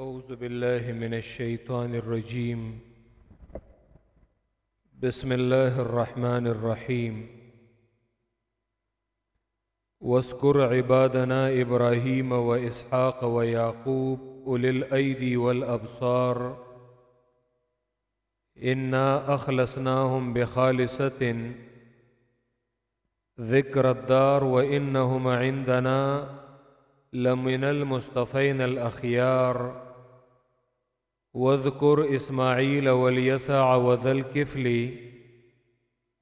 أعوذ بالله من الشيطان الرجيم. بسم الله الرحمن الرحيم. واذكر عبادنا إبراهيم وإسحاق ويعقوب أولي الأيدي والأبصار. إنا أخلصناهم بخالصة. ذكر الدار وإنهم عندنا لمن المصطفين الأخيار. واذكر إسماعيل واليسع وذا الكفل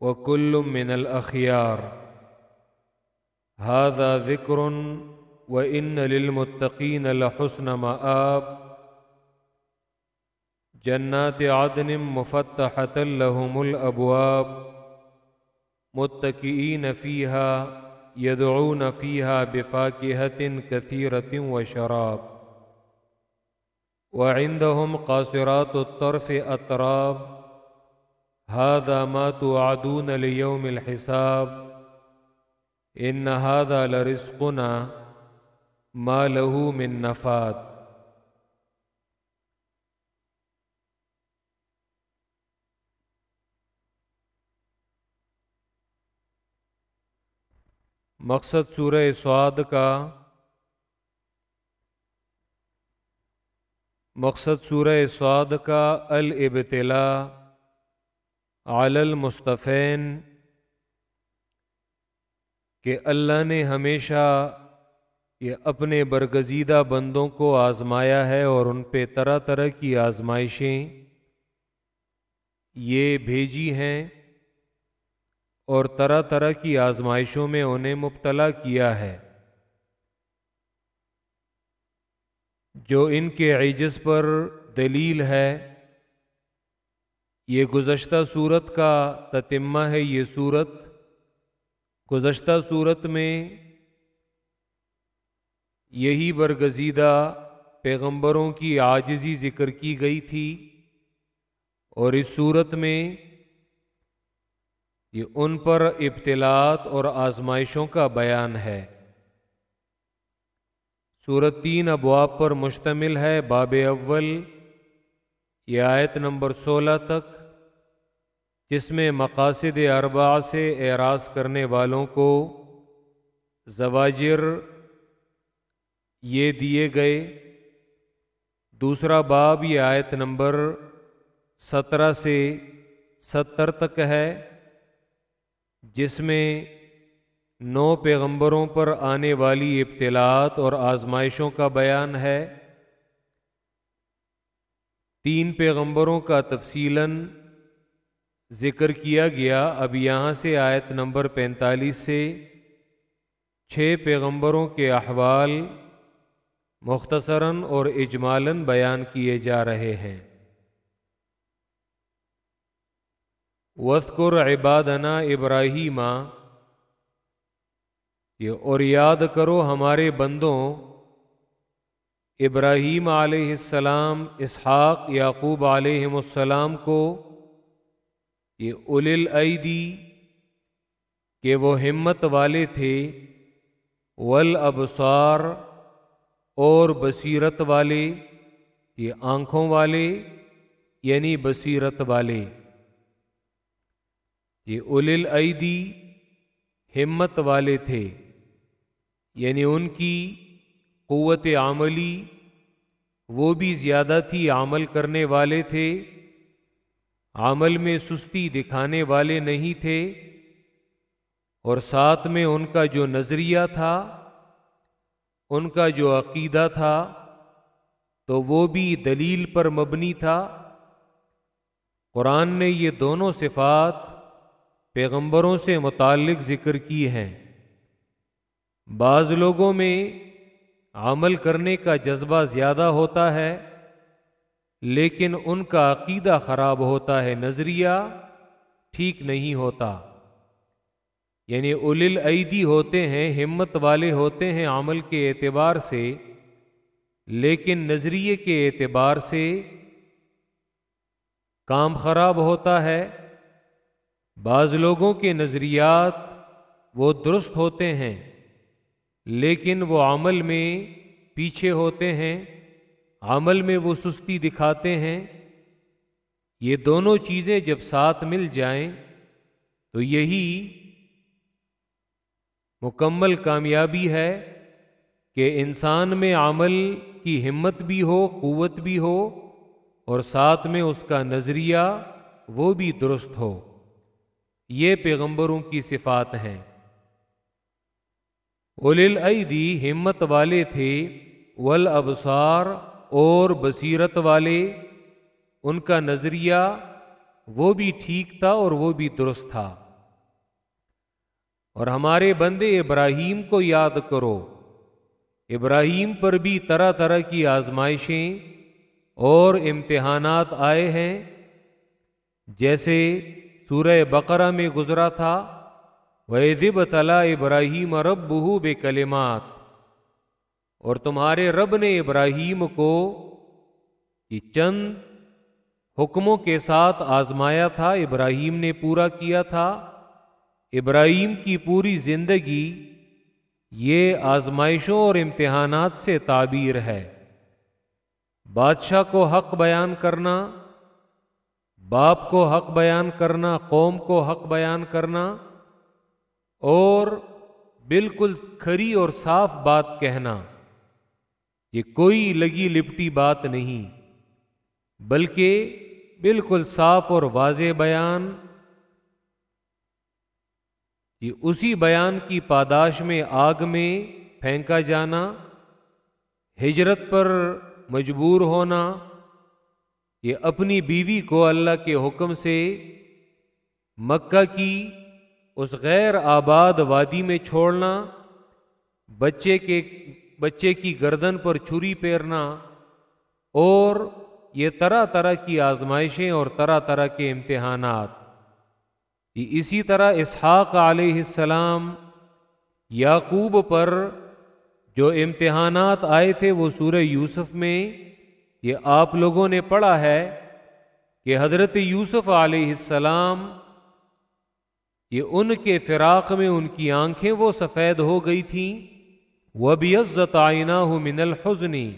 وكل من الأخيار. هذا ذكر وإن للمتقين لحسن مآب. جنات عدن مفتحة لهم الأبواب. متكئين فيها، يدعون فيها بفاكهة كثيرة وشراب. وعندهم قاصرات الطرف أطراب هذا ما توعدون ليوم الحساب. إن هذا لرزقنا ما له من نفاد. مقصد سورہ سعاد کا مقصد سورہ سعاد کا الابتلا علی المصطفین کہ اللہ نے ہمیشہ یہ اپنے برگزیدہ بندوں کو آزمایا ہے اور ان پہ طرح طرح کی آزمائشیں یہ بھیجی ہیں اور طرح طرح کی آزمائشوں میں انہیں مبتلا کیا ہے۔ جو ان کے عجز پر دلیل ہے، یہ گزشتہ صورت کا تتمہ ہے، یہ صورت گزشتہ صورت میں یہی برگزیدہ پیغمبروں کی عاجزی ذکر کی گئی تھی اور اس صورت میں یہ ان پر ابتلاط اور آزمائشوں کا بیان ہے۔ صورت تین ابواب پر مشتمل ہے، باب اول، یہ آیت نمبر سولہ تک، جس میں مقاصد اربع سے اعراض کرنے والوں کو زواجر یہ دیے گئے۔ دوسرا باب، یہ آیت نمبر سترہ سے ستر تک ہے، جس میں نو پیغمبروں پر آنے والی ابتلاط اور آزمائشوں کا بیان ہے۔ تین پیغمبروں کا تفصیل ذکر کیا گیا۔ اب یہاں سے آیت نمبر پینتالیس سے چھ پیغمبروں کے احوال مختصراً اور اجمالاً بیان کیے جا رہے ہیں۔ وسکر عبادنا ابراہیم یہ اور یاد کرو ہمارے بندوں ابراہیم علیہ السلام، اسحاق، یعقوب علیہ السلام کو یہ اول العیدی کہ وہ ہمت والے تھے ول ابسار اور بصیرت والے، یہ آنکھوں والے یعنی بصیرت والے۔ یہ اول العیدی ہمت والے تھے۔ یعنی ان کی قوت عملی، وہ بھی زیادہ تھی عمل کرنے والے تھے، عمل میں سستی دکھانے والے نہیں تھے، اور ساتھ میں ان کا جو نظریہ تھا، ان کا جو عقیدہ تھا، تو وہ بھی دلیل پر مبنی تھا۔ قرآن نے یہ دونوں صفات پیغمبروں سے متعلق ذکر کی ہیں۔ بعض لوگوں میں عمل کرنے کا جذبہ زیادہ ہوتا ہے، لیکن ان کا عقیدہ خراب ہوتا ہے، نظریہ ٹھیک نہیں ہوتا۔ یعنی اول العیدی ہوتے ہیں، ہمت والے ہوتے ہیں عمل کے اعتبار سے، لیکن نظریے کے اعتبار سے کام خراب ہوتا ہے۔ بعض لوگوں کے نظریات وہ درست ہوتے ہیں۔ لیکن وہ عمل میں پیچھے ہوتے ہیں، عمل میں وہ سستی دکھاتے ہیں۔ یہ دونوں چیزیں جب ساتھ مل جائیں، تو یہی مکمل کامیابی ہے کہ انسان میں عمل کی ہمت بھی ہو، قوت بھی ہو، اور ساتھ میں اس کا نظریہ وہ بھی درست ہو۔ یہ پیغمبروں کی صفات ہیں۔ اول ایدی ہمت والے تھے ول ابسار اور بصیرت والے۔ ان کا نظریہ وہ بھی ٹھیک تھا اور وہ بھی درست تھا۔ اور ہمارے بندے ابراہیم کو یاد کرو۔ ابراہیم پر بھی طرح طرح کی آزمائشیں اور امتحانات آئے ہیں۔ جیسے سورہ بقرہ میں گزرا تھا ویدب تلا ابراہیم رب بہو بے کلمات اور تمہارے رب نے ابراہیم کو چند حکموں کے ساتھ آزمایا تھا، ابراہیم نے پورا کیا تھا۔ ابراہیم کی پوری زندگی یہ آزمائشوں اور امتحانات سے تعبیر ہے۔ بادشاہ کو حق بیان کرنا، باپ کو حق بیان کرنا، قوم کو حق بیان کرنا اور بالکل کھری اور صاف بات کہنا، یہ کوئی لگی لپٹی بات نہیں، بلکہ بالکل صاف اور واضح بیان۔ یہ اسی بیان کی پاداش میں آگ میں پھینکا جانا، ہجرت پر مجبور ہونا، یہ اپنی بیوی کو اللہ کے حکم سے مکہ کی اس غیر آباد وادی میں چھوڑنا، بچے کے، بچے کی گردن پر چھری پھیرنا اور یہ طرح طرح کی آزمائشیں اور طرح طرح کے امتحانات۔ جی، اسی طرح اسحاق علیہ السلام یعقوب پر جو امتحانات آئے تھے وہ سورہ یوسف میں، یہ آپ لوگوں نے پڑھا ہے کہ حضرت یوسف علیہ السلام یہ ان کے فراق میں ان کی آنکھیں وہ سفید ہو گئی تھیں وہ بھی عزت آئینہ من الحزنی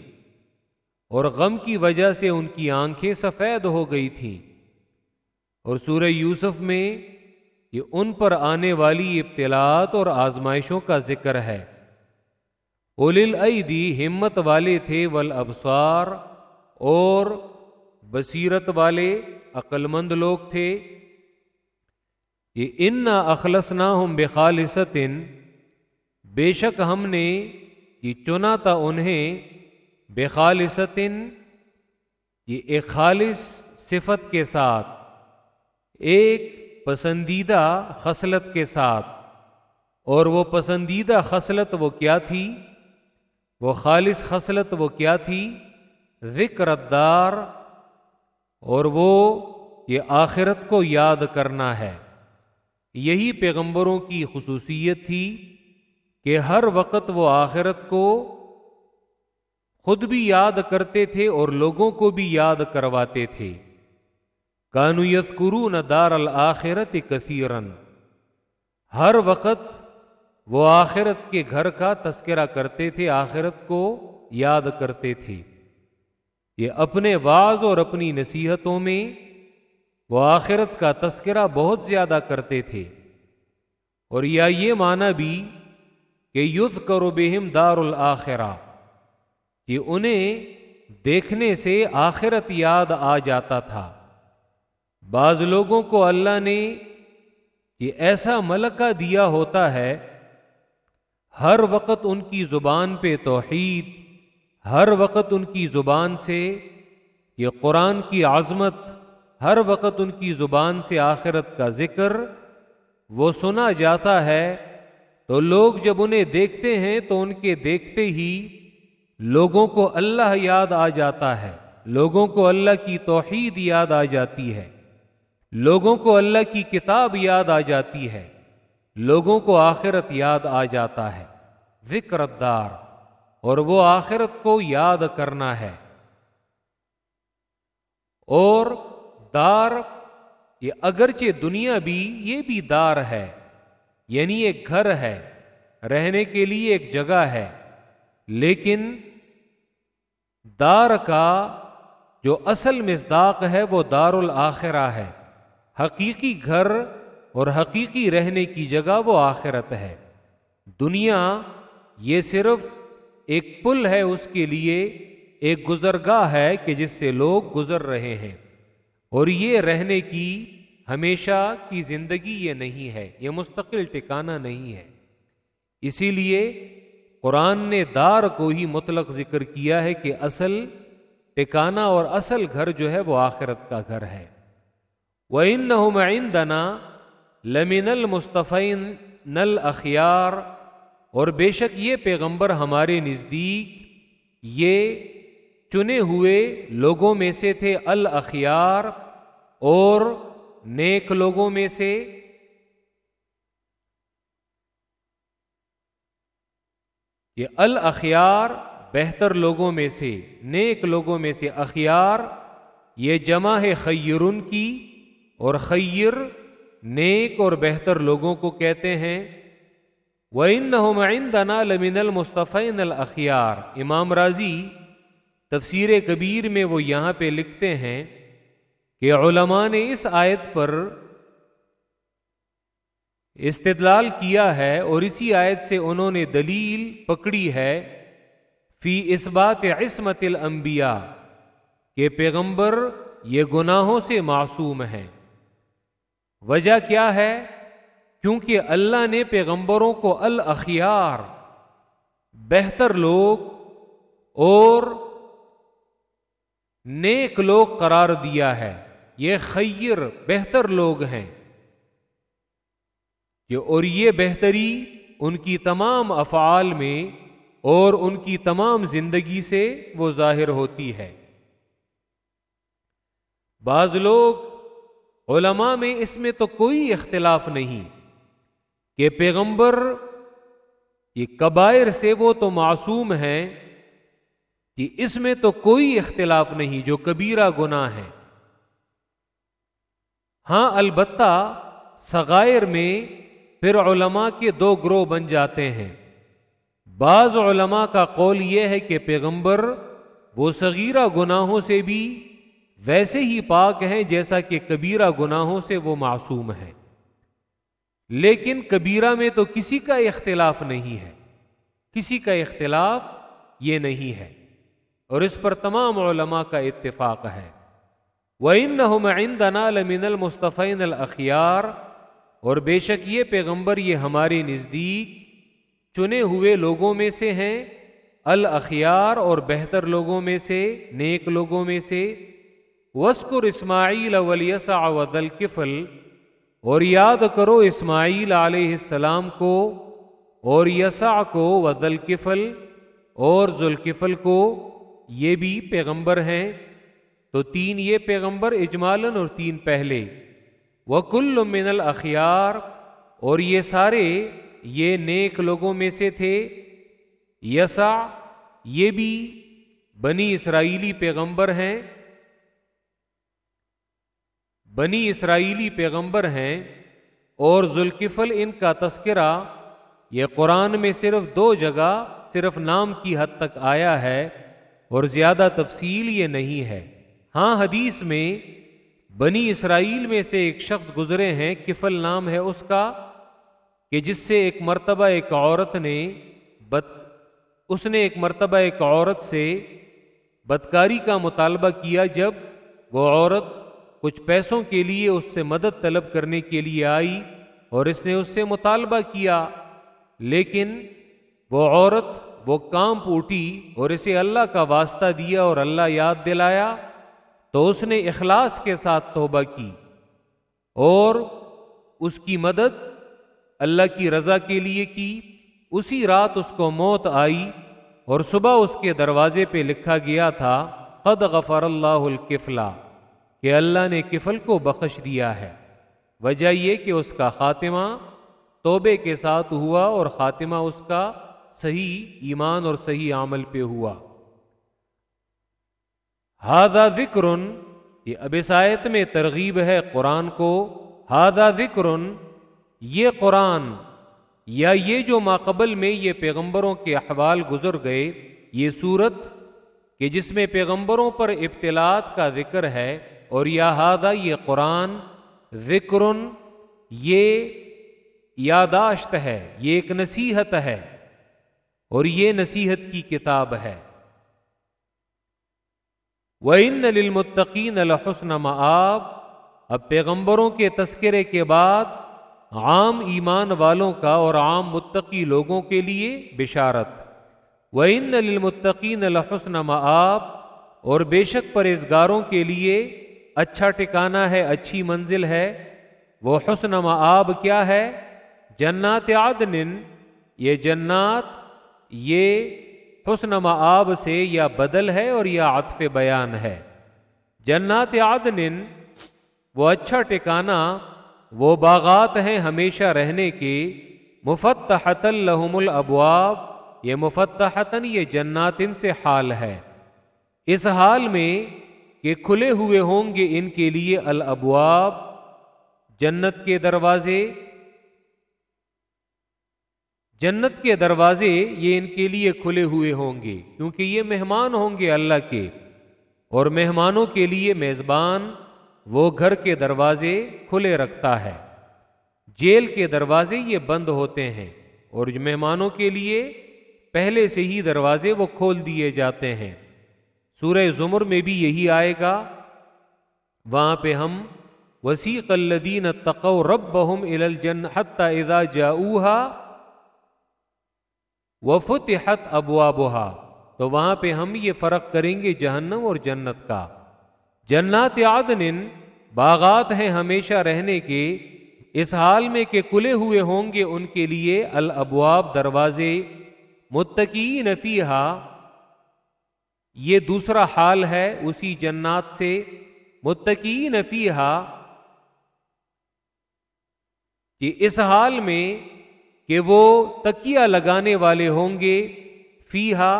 اور غم کی وجہ سے ان کی آنکھیں سفید ہو گئی تھیں۔ اور سورہ یوسف میں یہ ان پر آنے والی ابتلاعات اور آزمائشوں کا ذکر ہے۔ اول ایدی ہمت والے تھے ول ابسار اور بصیرت والے، عقلمند لوگ تھے۔ یہ ان نہ اخلص نہ ہوں بے بے شک ہم نے یہ چنا تھا انہیں بے یہ ایک خالص صفت کے ساتھ، ایک پسندیدہ خصلت کے ساتھ۔ اور وہ پسندیدہ خصلت وہ کیا تھی؟ وہ خالص خصلت وہ کیا تھی؟ ذکر دار اور وہ یہ آخرت کو یاد کرنا ہے۔ یہی پیغمبروں کی خصوصیت تھی کہ ہر وقت وہ آخرت کو خود بھی یاد کرتے تھے اور لوگوں کو بھی یاد کرواتے تھے۔ کانویت کرو نہ دار الآخرت کثیرن ہر وقت وہ آخرت کے گھر کا تذکرہ کرتے تھے، آخرت کو یاد کرتے تھے۔ یہ اپنے بعض اور اپنی نصیحتوں میں وہ آخرت کا تذکرہ بہت زیادہ کرتے تھے۔ اور یا یہ مانا بھی کہ یدھ کرو بہم دار الآخرہ کہ انہیں دیکھنے سے آخرت یاد آ جاتا تھا۔ بعض لوگوں کو اللہ نے یہ ایسا ملکہ دیا ہوتا ہے، ہر وقت ان کی زبان پہ توحید، ہر وقت ان کی زبان سے یہ قرآن کی عظمت ہر وقت ان کی زبان سے آخرت کا ذکر وہ سنا جاتا ہے، تو لوگ جب انہیں دیکھتے ہیں تو ان کے دیکھتے ہی لوگوں کو اللہ یاد آ جاتا ہے، لوگوں کو اللہ کی توحید یاد آ جاتی ہے، لوگوں کو اللہ کی کتاب یاد آ جاتی ہے، لوگوں کو آخرت یاد آ جاتا ہے۔ دار اور وہ آخرت کو یاد کرنا ہے۔ اور دار یہ اگرچہ دنیا بھی یہ بھی دار ہے یعنی ایک گھر ہے، رہنے کے لیے ایک جگہ ہے، لیکن دار کا جو اصل مزداق ہے وہ دار الآخرہ ہے۔ حقیقی گھر اور حقیقی رہنے کی جگہ وہ آخرت ہے۔ دنیا یہ صرف ایک پل ہے، اس کے لیے ایک گزرگاہ ہے کہ جس سے لوگ گزر رہے ہیں۔ اور یہ رہنے کی ہمیشہ کی زندگی یہ نہیں ہے، یہ مستقل ٹکانا نہیں ہے۔ اسی لیے قرآن نے دار کو ہی مطلق ذکر کیا ہے کہ اصل ٹکانا اور اصل گھر جو ہے وہ آخرت کا گھر ہے۔ وہ ان نہ لمن المصطفین نل اخیار اور بے شک یہ پیغمبر ہمارے نزدیک یہ چنے ہوئے لوگوں میں سے تھے الاخیار اور نیک لوگوں میں سے یہ الاخیار بہتر لوگوں میں سے، نیک لوگوں میں سے اخیار، یہ جمع ہے خیرن کی اور خیر نیک اور بہتر لوگوں کو کہتے ہیں۔ وہ ان نہ لمن المصطفین الاخیار امام راضی تفسیر کبیر میں وہ یہاں پہ لکھتے ہیں۔ کہ علماء نے اس آیت پر استدلال کیا ہے اور اسی آیت سے انہوں نے دلیل پکڑی ہے، فی اس بات عصمت الانبیاء، کہ پیغمبر یہ گناہوں سے معصوم ہیں۔ وجہ کیا ہے؟ کیونکہ اللہ نے پیغمبروں کو الاخیار، بہتر لوگ اور نیک لوگ قرار دیا ہے۔ یہ خیر بہتر لوگ ہیں۔ اور یہ بہتری ان کی تمام افعال میں اور ان کی تمام زندگی سے وہ ظاہر ہوتی ہے۔ بعض لوگ علماء میں اس میں تو کوئی اختلاف نہیں کہ پیغمبر یہ کبائر سے وہ تو معصوم ہیں کہ اس میں تو کوئی اختلاف نہیں جو کبیرہ گناہ ہے ہاں البتہ سغائر میں پھر علماء کے دو گروہ بن جاتے ہیں۔ بعض علماء کا قول یہ ہے کہ پیغمبر وہ صغیرہ گناہوں سے بھی ویسے ہی پاک ہیں جیسا کہ کبیرہ گناہوں سے وہ معصوم ہے لیکن کبیرہ میں تو کسی کا اختلاف نہیں ہے۔ کسی کا اختلاف یہ نہیں ہے۔ اور اس پر تمام علماء کا اتفاق ہے۔ وہ ان نہ لمن المصطفین الاخیار اور بے شک یہ پیغمبر یہ ہمارے نزدیک چنے ہوئے لوگوں میں سے ہیں الاخیار اور بہتر لوگوں میں سے، نیک لوگوں میں سے۔ وسکر اسماعیل ولیسا ودل کفل اور یاد کرو اسماعیل علیہ السلام کو اور یسا کو ودل کفل اور ذوالکفل کو، یہ بھی پیغمبر ہیں۔ تو تین یہ پیغمبر اجمالن اور تین پہلے۔ وہ کل من الاخیار، اور یہ سارے یہ نیک لوگوں میں سے تھے۔ یسا یہ بھی بنی اسرائیلی پیغمبر ہیں۔ بنی اسرائیلی پیغمبر ہیں۔ اور ذوالکفل ان کا تذکرہ، یہ قرآن میں صرف دو جگہ، صرف نام کی حد تک آیا ہے، اور زیادہ تفصیل یہ نہیں ہے۔ ہاں حدیث میں بنی اسرائیل میں سے ایک شخص گزرے ہیں، کفل نام ہے اس کا، کہ جس سے ایک مرتبہ ایک عورت نے بد، اس نے ایک مرتبہ ایک عورت سے بدکاری کا مطالبہ کیا، جب وہ عورت کچھ پیسوں کے لیے اس سے مدد طلب کرنے کے لیے آئی اور اس نے اس سے مطالبہ کیا۔ لیکن وہ عورت، وہ کام پوٹی اور اسے اللہ کا واسطہ دیا اور اللہ یاد دلایا۔ تو اس نے اخلاص کے ساتھ توبہ کی اور اس کی مدد اللہ کی رضا کے لیے کی۔ اسی رات اس کو موت آئی اور صبح اس کے دروازے پہ لکھا گیا تھا، قد غفر اللہ الکفلا کہ اللہ نے کفل کو بخش دیا ہے۔ وجہ یہ کہ اس کا خاتمہ توبے کے ساتھ ہوا اور خاتمہ اس کا صحیح ایمان اور صحیح عمل پہ ہوا۔ ہادا ذکر یہ ابسایت میں ترغیب ہے قرآن کو ہادا ذکر یہ قرآن یا یہ جو ماقبل میں یہ پیغمبروں کے احوال گزر گئے، یہ صورت کہ جس میں پیغمبروں پر ابتلاط کا ذکر ہے اور یا ہادہ یہ قرآن ذکر یہ یاداشت ہے، یہ ایک نصیحت ہے اور یہ نصیحت کی کتاب ہے۔ وہ ان للمتقین الحسن معاب اب پیغمبروں کے تذکرے کے بعد عام ایمان والوں کا اور عام متقی لوگوں کے لیے بشارت۔ وہ ان للمتقین الحسن معاب اور بے شک پرہزگاروں کے لیے اچھا ٹکانا ہے، اچھی منزل ہے۔ وہ حسن معاب کیا ہے؟ جنات عدن۔ یہ جنات، یہ حسن معاب سے یا بدل ہے اور یا عطف بیان ہے۔ جنات عدن، وہ اچھا ٹکانا وہ باغات ہیں ہمیشہ رہنے کے مفتحت الحم الابواب، یہ مفتحتن یہ جناتن سے حال ہے۔ اس حال میں کہ کھلے ہوئے ہوں گے ان کے لیے الابواب، جنت کے دروازے جنت کے دروازے یہ ان کے لیے کھلے ہوئے ہوں گے، کیونکہ یہ مہمان ہوں گے اللہ کے۔ اور مہمانوں کے لیے میزبان وہ گھر کے دروازے کھلے رکھتا ہے۔ جیل کے دروازے یہ بند ہوتے ہیں، اور مہمانوں کے لیے پہلے سے ہی دروازے وہ کھول دیے جاتے ہیں۔ سورہ زمر میں بھی یہی آئے گا۔ وہاں پہ ہم وسیق الدین تقو رب بہم الجن حت ادا جاؤہا وفت حت تو وہاں پہ ہم یہ فرق کریں گے جہنم اور جنت کا۔ جنات عدن، باغات ہیں ہمیشہ رہنے کے۔ اس حال میں کہ کلے ہوئے ہوں گے ان کے لیے الابواب دروازے۔ متقی نفیحا یہ دوسرا حال ہے اسی جنات سے۔ متقی نفیحا کہ اس حال میں کہ وہ تکیہ لگانے والے ہوں گے فیحا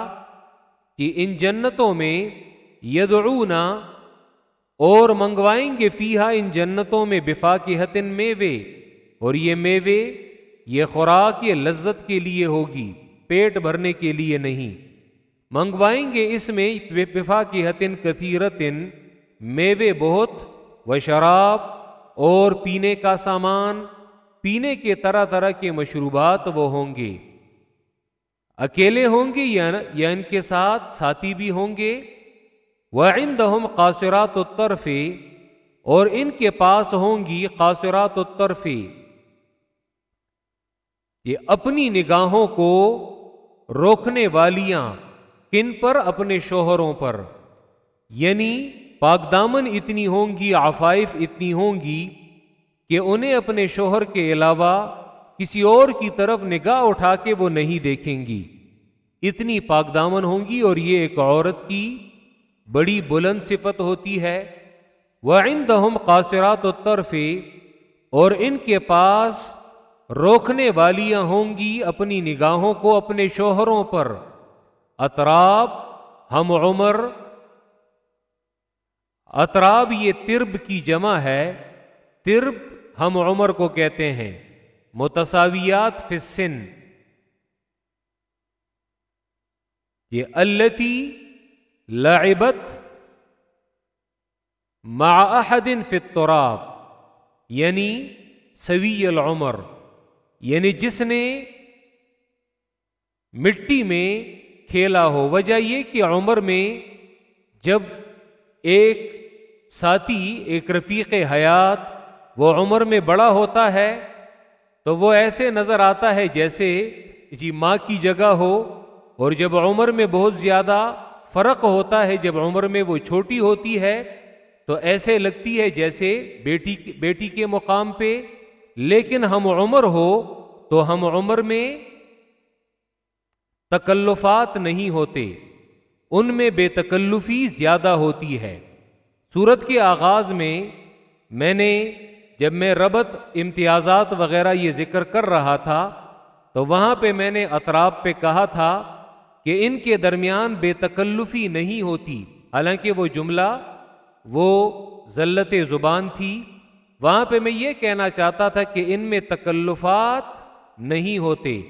کہ ان جنتوں میں یدعونا، اور منگوائیں گے فیحا ان جنتوں میں بفا کی حتن میوے، اور یہ میوے یہ خوراک، یہ لذت کے لیے ہوگی، پیٹ بھرنے کے لیے نہیں۔ منگوائیں گے اس میں بفا کی حتن کثیرتن میوے بہت و شراب اور پینے کا سامان۔ پینے کے طرح طرح کے مشروبات وہ ہوں گے۔ اکیلے ہوں گے یا ان کے ساتھ ساتھی بھی ہوں گے؟ وعندہم قاصرات الطرف، اور ان کے پاس ہوں گی قاصرات الطرف۔ یہ اپنی نگاہوں کو روکنے والیاں کن پر؟ اپنے شوہروں پر۔ یعنی پاکدامن اتنی ہوں گی، عفائف اتنی ہوں گی کہ انہیں اپنے شوہر کے علاوہ کسی اور کی طرف نگاہ اٹھا کے وہ نہیں دیکھیں گی۔ اتنی پاکدامن ہوں گی اور یہ ایک عورت کی بڑی بلند صفت ہوتی ہے۔ وہ ان قاصرات و اور ان کے پاس روکنے والیاں ہوں گی اپنی نگاہوں کو اپنے شوہروں پر۔ اطراب، ہم عمر، اطراب یہ ترب کی جمع ہے۔ ترب ہم عمر کو کہتے ہیں متصاویات فسن یہ التی لعبت مع احد فی التراب یعنی سوی العمر یعنی جس نے مٹی میں کھیلا ہو۔ وجہ یہ کہ عمر میں جب ایک ساتھی، ایک رفیق حیات وہ عمر میں بڑا ہوتا ہے، تو وہ ایسے نظر آتا ہے جیسے جی ماں کی جگہ ہو، اور جب عمر میں بہت زیادہ فرق ہوتا ہے، جب عمر میں وہ چھوٹی ہوتی ہے، تو ایسے لگتی ہے جیسے بیٹی بیٹی کے مقام پہ۔ لیکن ہم عمر ہو، تو ہم عمر میں تکلفات نہیں ہوتے۔ ان میں بے تکلفی زیادہ ہوتی ہے۔ سورت کے آغاز میں میں نے جب میں ربط، امتیازات وغیرہ یہ ذکر کر رہا تھا، تو وہاں پہ میں نے اطراب پہ کہا تھا کہ ان کے درمیان بے تکلفی نہیں ہوتی۔ حالانکہ وہ جملہ، وہ ذلت زبان تھی۔ وہاں پہ میں یہ کہنا چاہتا تھا کہ ان میں تکلفات نہیں ہوتے۔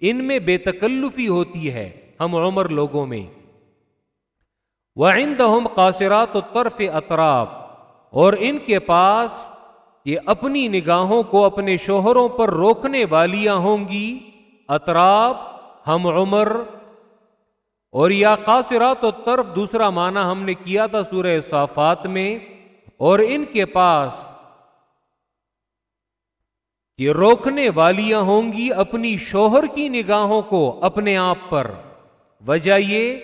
ان میں بے تکلفی ہوتی ہے، ہم عمر لوگوں میں۔ وہ آئندہ قاصرات و طرف اطراف، اور ان کے پاس یہ اپنی نگاہوں کو اپنے شوہروں پر روکنے والیاں ہوں گی۔ اطراف، ہم عمر۔ اور یا قاصرات و طرف دوسرا معنی ہم نے کیا تھا سورہ صافات میں۔ اور ان کے پاس یہ روکنے والیاں ہوں گی اپنی شوہر کی نگاہوں کو اپنے آپ پر۔ وجہ یہ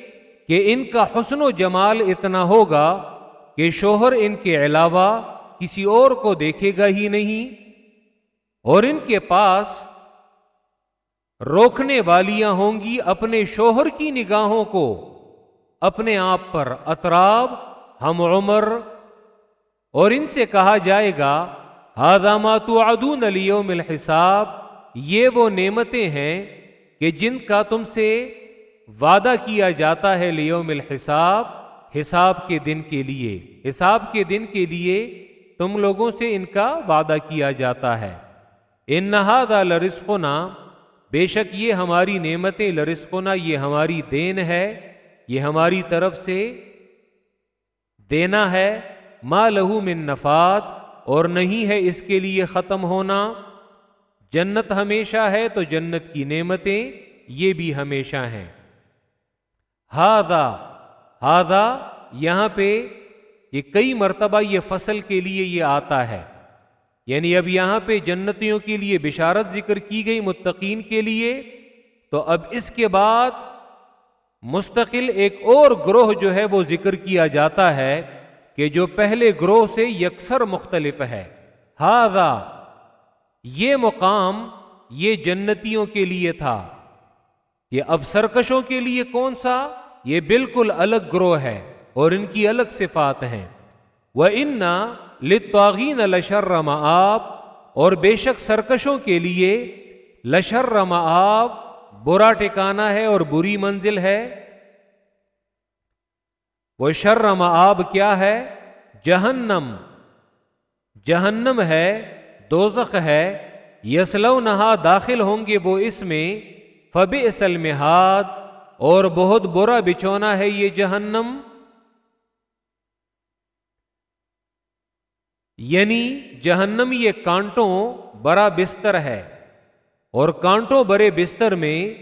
کہ ان کا حسن و جمال اتنا ہوگا کہ شوہر ان کے علاوہ کسی اور کو دیکھے گا ہی نہیں اور ان کے پاس روکنے والیاں ہوں گی اپنے شوہر کی نگاہوں کو، اپنے آپ پر اطراب، ہم عمر، اور ان سے کہا جائے گا ہادامات ادون علیوم الحساب یہ وہ نعمتیں ہیں کہ جن کا تم سے وعدہ کیا جاتا ہے لیوم الحساب، حساب کے دن کے لیے۔ حساب کے دن کے لیے تم لوگوں سے ان کا وعدہ کیا جاتا ہے۔ ان نہاد لرسقنا بے شک یہ ہماری نعمتیں لرسقنا یہ ہماری دین ہے۔ یہ ہماری طرف سے دینا ہے۔ ما لہو من نفات اور نہیں ہے اس کے لیے ختم ہونا۔ جنت ہمیشہ ہے تو جنت کی نعمتیں یہ بھی ہمیشہ ہیں۔ ہادا ہادا یہاں پہ یہ کئی مرتبہ یہ فصل کے لیے یہ آتا ہے۔ یعنی اب یہاں پہ جنتیوں کے لیے بشارت ذکر کی گئی متقین کے لیے، تو اب اس کے بعد مستقل ایک اور گروہ جو ہے وہ ذکر کیا جاتا ہے کہ جو پہلے گروہ سے یکسر مختلف ہے۔ ہاضا یہ مقام یہ جنتیوں کے لیے تھا۔ یہ اب سرکشوں کے لیے کون سا؟ یہ بالکل الگ گروہ ہے۔ اور ان کی الگ صفات ہیں۔ وہ ان لطاغین لشرم آپ اور بے شک سرکشوں کے لیے لشرم آپ برا ٹکانا ہے اور بری منزل ہے۔ وہ شرم آب کیا ہے؟ جہنم۔ جہنم ہے، دوزخ ہے یسلو نہا داخل ہوں گے وہ اس میں۔ فب اصل اور بہت برا بچونا ہے یہ جہنم۔ یعنی جہنم یہ کانٹوں بڑا بستر ہے اور کانٹوں برے بستر میں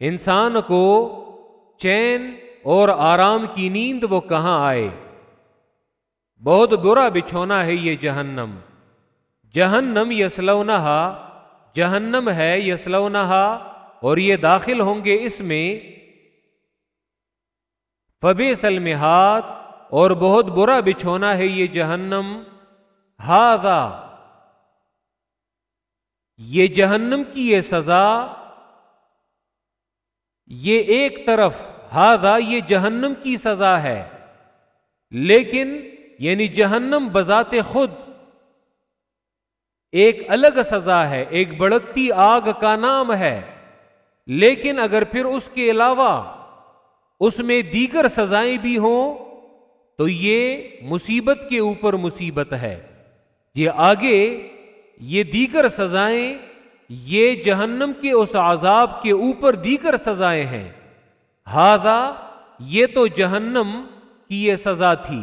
انسان کو چین اور آرام کی نیند وہ کہاں آئے؟ بہت برا بچھونا ہے یہ جہنم۔ جہنم یسلونہا، جہنم ہے یسلونہا اور یہ داخل ہوں گے اس میں۔ فبی سلمہات اور بہت برا بچھونا ہے یہ جہنم۔ ہاضا یہ جہنم کی یہ سزا، یہ ایک طرف ہاضا یہ جہنم کی سزا ہے، لیکن یعنی جہنم بذات خود ایک الگ سزا ہے، ایک بڑکتی آگ کا نام ہے۔ لیکن اگر پھر اس کے علاوہ اس میں دیگر سزائیں بھی ہوں، تو یہ مصیبت کے اوپر مصیبت ہے۔ یہ آگے یہ دیگر سزائیں یہ جہنم کے اس عذاب کے اوپر دیگر سزائیں ہیں۔ ہاضا یہ تو جہنم کی یہ سزا تھی۔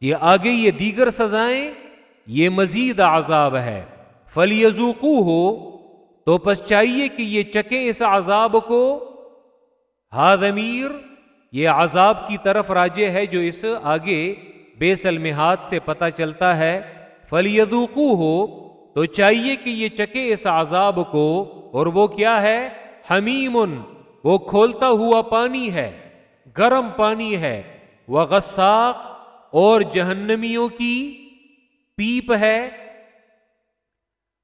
یہ آگے یہ دیگر سزائیں یہ مزید عذاب ہے۔ فلیزوقو ہو تو پس چاہیے کہ یہ چکیں اس عذاب کو۔ ہاد امیر، یہ عذاب کی طرف راجے ہے جو اس آگے بے سلمحات سے پتہ چلتا ہے۔ فلیدوقو ہو تو چاہیے کہ یہ چکے اس عذاب کو۔ اور وہ کیا ہے؟ حمیم وہ کھولتا ہوا پانی ہے، گرم پانی ہے۔ وہ غساق اور جہنمیوں کی پیپ ہے۔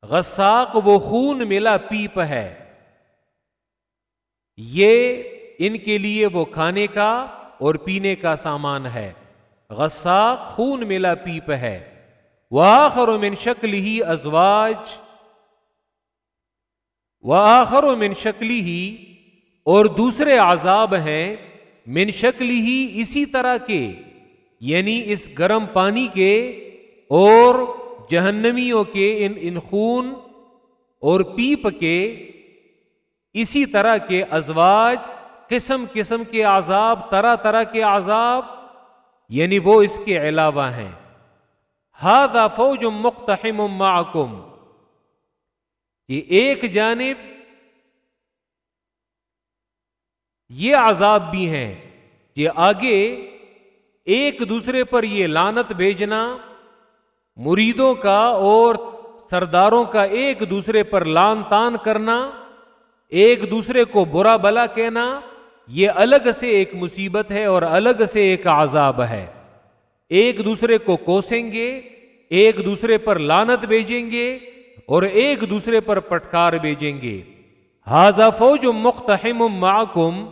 غساق، وہ خون ملا پیپ ہے۔ یہ ان کے لیے وہ کھانے کا اور پینے کا سامان ہے۔ غساق، خون ملا پیپ ہے۔ وآخر من شکل ہی ازواج وآخر من شکلی ہی اور دوسرے عذاب ہیں من شکل ہی اسی طرح کے یعنی اس گرم پانی کے اور جہنمیوں کے ان ان خون اور پیپ کے اسی طرح کے ازواج، قسم قسم کے عذاب، طرح طرح کے عذاب یعنی وہ اس کے علاوہ ہیں۔ ہاد فوج مختحم معکم یہ ایک جانب یہ عذاب بھی ہیں یہ آگے ایک دوسرے پر یہ لانت بھیجنا مریدوں کا اور سرداروں کا ایک دوسرے پر لان تان کرنا، ایک دوسرے کو برا بلا کہنا، یہ الگ سے ایک مصیبت ہے اور الگ سے ایک عذاب ہے۔ ایک دوسرے کو کوسیں گے، ایک دوسرے پر لانت بھیجیں گے اور ایک دوسرے پر پٹکار بھیجیں گے۔ حاضہ فوج مختحم معکم۔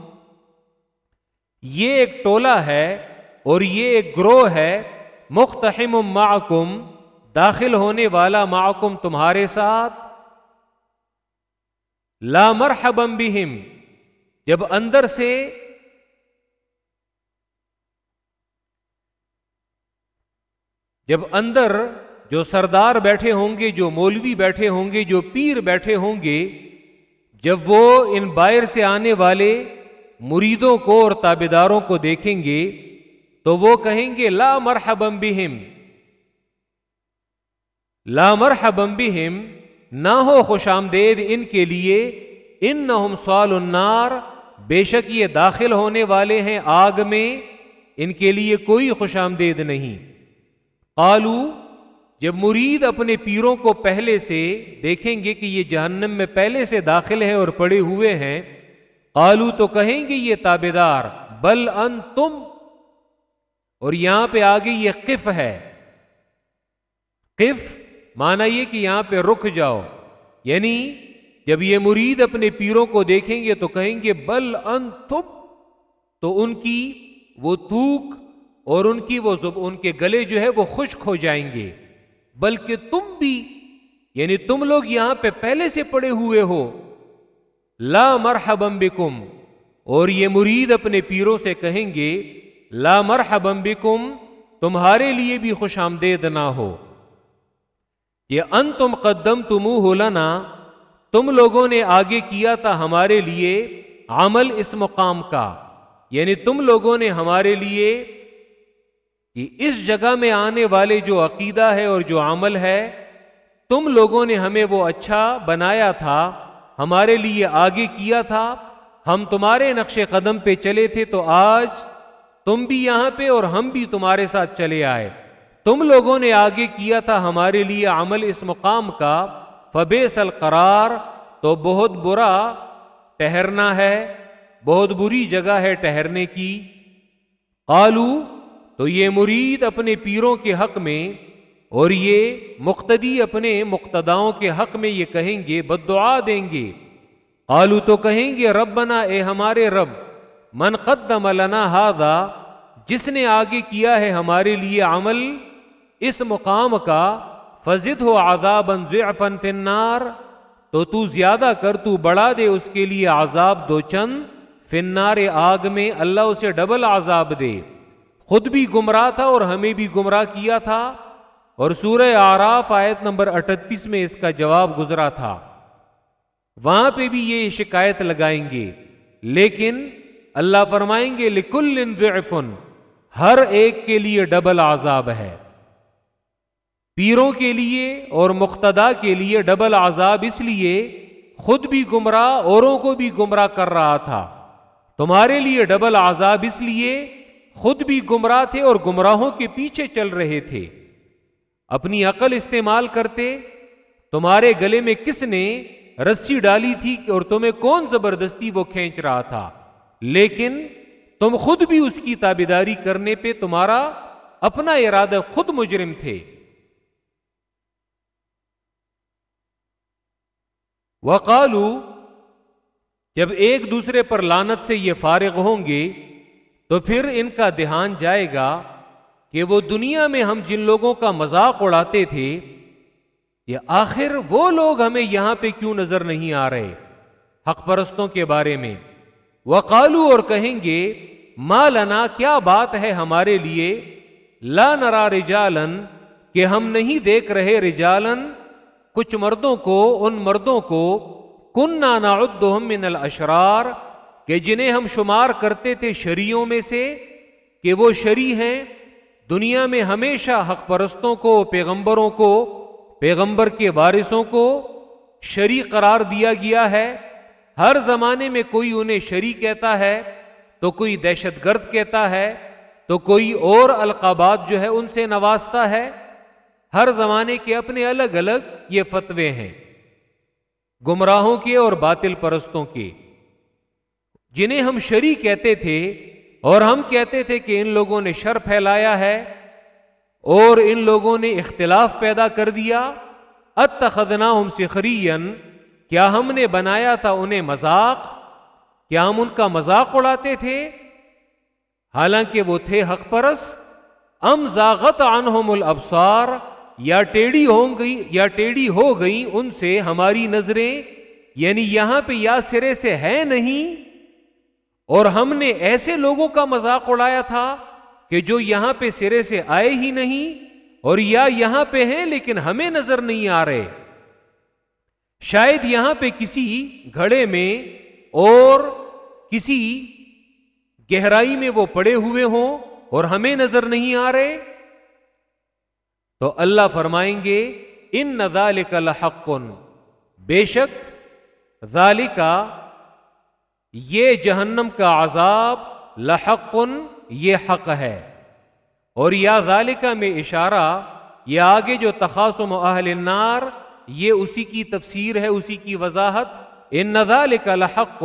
یہ ایک ٹولہ ہے اور یہ ایک گروہ ہے۔ مختحم معکم، داخل ہونے والا معکم تمہارے ساتھ۔ لا مرحبا بہم۔ جب اندر سے جب اندر جو سردار بیٹھے ہوں گے، جو مولوی بیٹھے ہوں گے، جو پیر بیٹھے ہوں گے، جب وہ ان باہر سے آنے والے مریدوں کو اور تابے داروں کو دیکھیں گے، تو وہ کہیں گے، لا مرحبم بہم۔ لا مرحبم بہم، نہ ہو خوش آمدید ان کے لیے۔ ان نہ سوال النار، بے شک یہ داخل ہونے والے ہیں آگ میں، ان کے لیے کوئی خوش آمدید نہیں۔ قالو، جب مرید اپنے پیروں کو پہلے سے دیکھیں گے کہ یہ جہنم میں پہلے سے داخل ہے اور پڑے ہوئے ہیں، قالو تو کہیں گے یہ تابے دار بل ان تم اور یہاں پہ آگے یہ قف ہے۔ قف مانا یہ کہ یہاں پہ رک جاؤ یعنی جب یہ مرید اپنے پیروں کو دیکھیں گے تو کہیں گے بل ان تم تو ان کی وہ تھوک اور ان کی وہ زب، ان کے گلے جو ہے وہ خشک ہو جائیں گے۔ بلکہ تم بھی یعنی تم لوگ یہاں پہ پہلے سے پڑے ہوئے ہو۔ لا مرحبم بکم، اور یہ مرید اپنے پیروں سے کہیں گے، لا مرحبم بکم، تمہارے لیے بھی خوش آمدید نہ ہو۔ یہ ان تم قدم تم ہو لنا، تم لوگوں نے آگے کیا تھا ہمارے لیے عمل اس مقام کا۔ یعنی تم لوگوں نے ہمارے لیے کہ اس جگہ میں آنے والے جو عقیدہ ہے اور جو عمل ہے، تم لوگوں نے ہمیں وہ اچھا بنایا تھا، ہمارے لیے آگے کیا تھا، ہم تمہارے نقش قدم پہ چلے تھے تو آج تم بھی یہاں پہ اور ہم بھی تمہارے ساتھ چلے آئے۔ تم لوگوں نے آگے کیا تھا ہمارے لیے عمل اس مقام کا۔ فبے سل قرار تو بہت برا ٹہرنا ہے، بہت بری جگہ ہے ٹہرنے کی۔ قالو تو یہ مرید اپنے پیروں کے حق میں اور یہ مقتدی اپنے مقتداؤں کے حق میں یہ کہیں گے بد دعا دیں گے۔ آلو تو کہیں گے رب بنا اے ہمارے رب، من قدم لنا ہادا جس نے آگے کیا ہے ہمارے لیے عمل، اس مقام کا فضد ہو آزاب فن فنار تو تو زیادہ کر، تو بڑھا دے اس کے لیے عذاب دو چند فنار آگ میں، اللہ اسے ڈبل عذاب دے۔ خود بھی گمراہ تھا اور ہمیں بھی گمراہ کیا تھا۔ اور سورہ آراف آیت نمبر اٹھتیس میں اس کا جواب گزرا تھا۔ وہاں پہ بھی یہ شکایت لگائیں گے۔ لیکن اللہ فرمائیں گے، لکل ضعفن، ہر ایک کے لیے ڈبل عذاب ہے۔ پیروں کے لیے اور مقتدا کے لیے ڈبل عذاب اس لیے خود بھی گمراہ، اوروں کو بھی گمراہ کر رہا تھا۔ تمہارے لیے ڈبل عذاب اس لیے خود بھی گمراہ تھے اور گمراہوں کے پیچھے چل رہے تھے۔ اپنی عقل استعمال کرتے، تمہارے گلے میں کس نے رسی ڈالی تھی اور تمہیں کون زبردستی وہ کھینچ رہا تھا؟ لیکن تم خود بھی اس کی تابیداری کرنے پہ تمہارا اپنا ارادہ خود مجرم تھے۔ وقالو جب ایک دوسرے پر لانت سے یہ فارغ ہوں گے تو پھر ان کا دھیان جائے گا کہ وہ دنیا میں ہم جن لوگوں کا مذاق اڑاتے تھے یہ آخر وہ لوگ ہمیں یہاں پہ کیوں نظر نہیں آ رہے؟ حق پرستوں کے بارے میں۔ وہ اور کہیں گے ماں لنا، کیا بات ہے ہمارے لیے؟ لا نرا رجالن، کہ ہم نہیں دیکھ رہے رجالن، کچھ مردوں کو، ان مردوں کو کن نانا من الاشرار کہ جنہیں ہم شمار کرتے تھے شریوں میں سے، کہ وہ شری ہیں، دنیا میں ہمیشہ حق پرستوں کو، پیغمبروں کو، پیغمبر کے وارثوں کو شریک قرار دیا گیا ہے۔ ہر زمانے میں کوئی انہیں شریک کہتا ہے، تو کوئی دہشت گرد کہتا ہے، تو کوئی اور القابات جو ہے ان سے نوازتا ہے۔ ہر زمانے کے اپنے الگ الگ یہ فتوے ہیں، گمراہوں کے اور باطل پرستوں کے۔ جنہیں ہم شری کہتے تھے اور ہم کہتے تھے کہ ان لوگوں نے شر پھیلایا ہے اور ان لوگوں نے اختلاف پیدا کر دیا اتخذنا ہم سخرین، کیا ہم نے بنایا تھا انہیں مذاق؟ کیا ہم ان کا مذاق اڑاتے تھے؟ حالانکہ وہ تھے حق پرس ام زاغت عنہم الابصار، یا ٹیڑی ہو گئی، یا ٹیڑی ہو گئی ان سے ہماری نظریں یعنی یہاں پہ یا سرے سے ہے نہیں اور ہم نے ایسے لوگوں کا مذاق اڑایا تھا کہ جو یہاں پہ سرے سے آئے ہی نہیں اور یا یہاں پہ ہیں لیکن ہمیں نظر نہیں آ رہے۔ شاید یہاں پہ کسی گھڑے میں اور کسی گہرائی میں وہ پڑے ہوئے ہوں اور ہمیں نظر نہیں آ رہے۔ تو اللہ فرمائیں گے، ان نظال کا بے شک ذالکا یہ جہنم کا عذاب لحق یہ حق ہے۔ اور یا ذالکا میں اشارہ، یہ آگے جو تخاصم اہل النار، یہ اسی کی تفسیر ہے، اسی کی وضاحت۔ ان نظال کا لحق،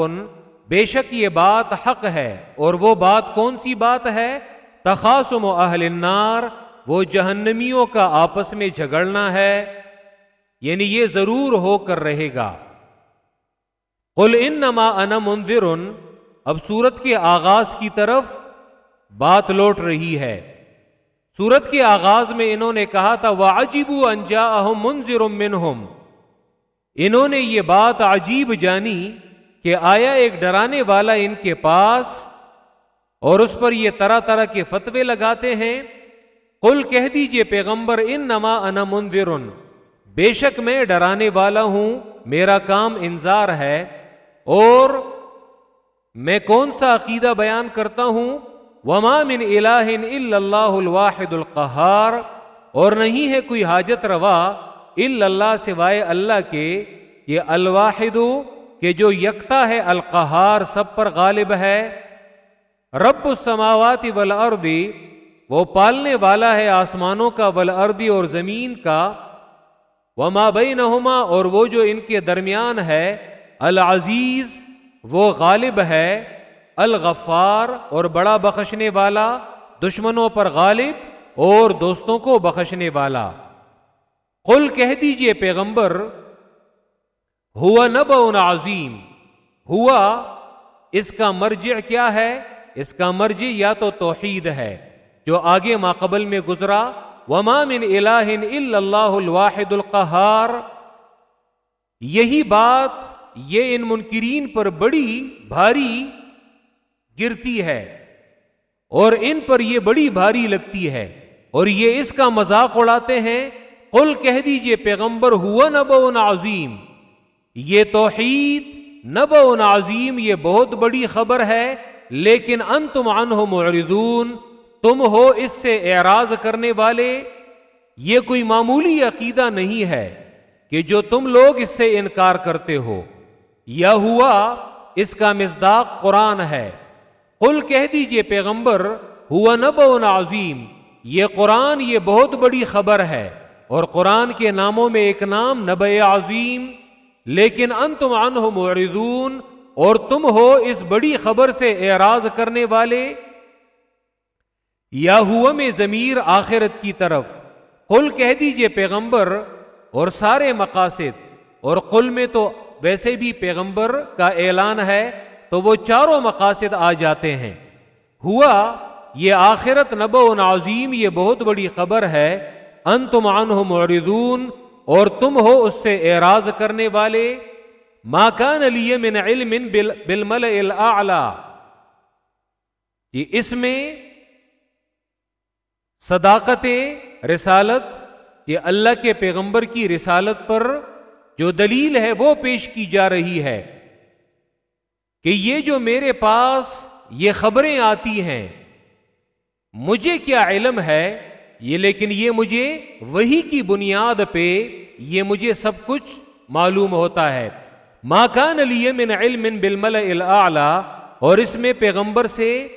بے شک یہ بات حق ہے۔ اور وہ بات کون سی بات ہے؟ تخاصم اہل النار، وہ جہنمیوں کا آپس میں جھگڑنا ہے۔ یعنی یہ ضرور ہو کر رہے گا۔ قل انما انا منذر۔ اب سورت کے آغاز کی طرف بات لوٹ رہی ہے۔ سورت کے آغاز میں انہوں نے کہا تھا وہ عجیب انجا منظر منہم انہوں نے یہ بات عجیب جانی کہ آیا ایک ڈرانے والا ان کے پاس اور اس پر یہ طرح طرح کے فتوے لگاتے ہیں۔ قل کہہ دیجیے پیغمبر ان نما ان منظر بے شک میں ڈرانے والا ہوں، میرا کام انذار ہے۔ اور میں کون سا عقیدہ بیان کرتا ہوں؟ وما من الہ الا اللہ الواحد القہار اور نہیں ہے کوئی حاجت روا الا اللہ سوائے اللہ کے یہ الواحد کہ جو یکتا ہے القہار سب پر غالب ہے۔ رب السماوات والارض، وہ پالنے والا ہے آسمانوں کا ولردی اور زمین کا۔ وہ مابئی اور وہ جو ان کے درمیان ہے العزیز وہ غالب ہے، الغفار اور بڑا بخشنے والا، دشمنوں پر غالب اور دوستوں کو بخشنے والا۔ قل کہہ دیجیے پیغمبر، ہوا نب عظیم، ہوا اس کا مرجع کیا ہے؟ اس کا مرجع یا تو توحید ہے، جو آگے ماقبل میں گزرا۔ وما من الہ الا اللہ الواحد القہار۔ یہی بات یہ ان منکرین پر بڑی بھاری گرتی ہے اور ان پر یہ بڑی بھاری لگتی ہے اور یہ اس کا مذاق اڑاتے ہیں، قل کہہ دیجیے پیغمبر، ہوا نب عظیم. یہ توحید نب عظیم، یہ بہت بڑی خبر ہے، لیکن انتم عنہ معرضون، تم ہو اس سے اعراض کرنے والے۔ یہ کوئی معمولی عقیدہ نہیں ہے کہ جو تم لوگ اس سے انکار کرتے ہو۔ یا ہوا، اس کا مزداق قرآن ہے۔ قل کہہ دیجیے پیغمبر، ہوا نب عظیم، یہ قرآن یہ بہت بڑی خبر ہے۔ اور قرآن کے ناموں میں ایک نام نب عظیم، لیکن انتم عنہ معرضون، اور تم ہو اس بڑی خبر سے اعراض کرنے والے۔ یا ہوا میں ضمیر آخرت کی طرف، قل کہہ دیجیے پیغمبر، اور سارے مقاصد، اور قل میں تو ویسے بھی پیغمبر کا اعلان ہے تو وہ چاروں مقاصد آ جاتے ہیں۔ ہوا، یہ آخرت نب و نعظیم یہ بہت بڑی خبر ہے۔ ان تم عنہ معرضون، اور تم ہو اس سے اعراض کرنے والے۔ ماکان علی من علم بالمل یہ اس میں صداقت، رسالت یہ اللہ کے پیغمبر کی رسالت پر جو دلیل ہے وہ پیش کی جا رہی ہے کہ یہ جو میرے پاس یہ خبریں آتی ہیں، مجھے کیا علم ہے؟ یہ لیکن یہ مجھے وہی کی بنیاد پہ یہ مجھے سب کچھ معلوم ہوتا ہے۔ ماکان علی من علم بالمل الاعلی اور اس میں پیغمبر سے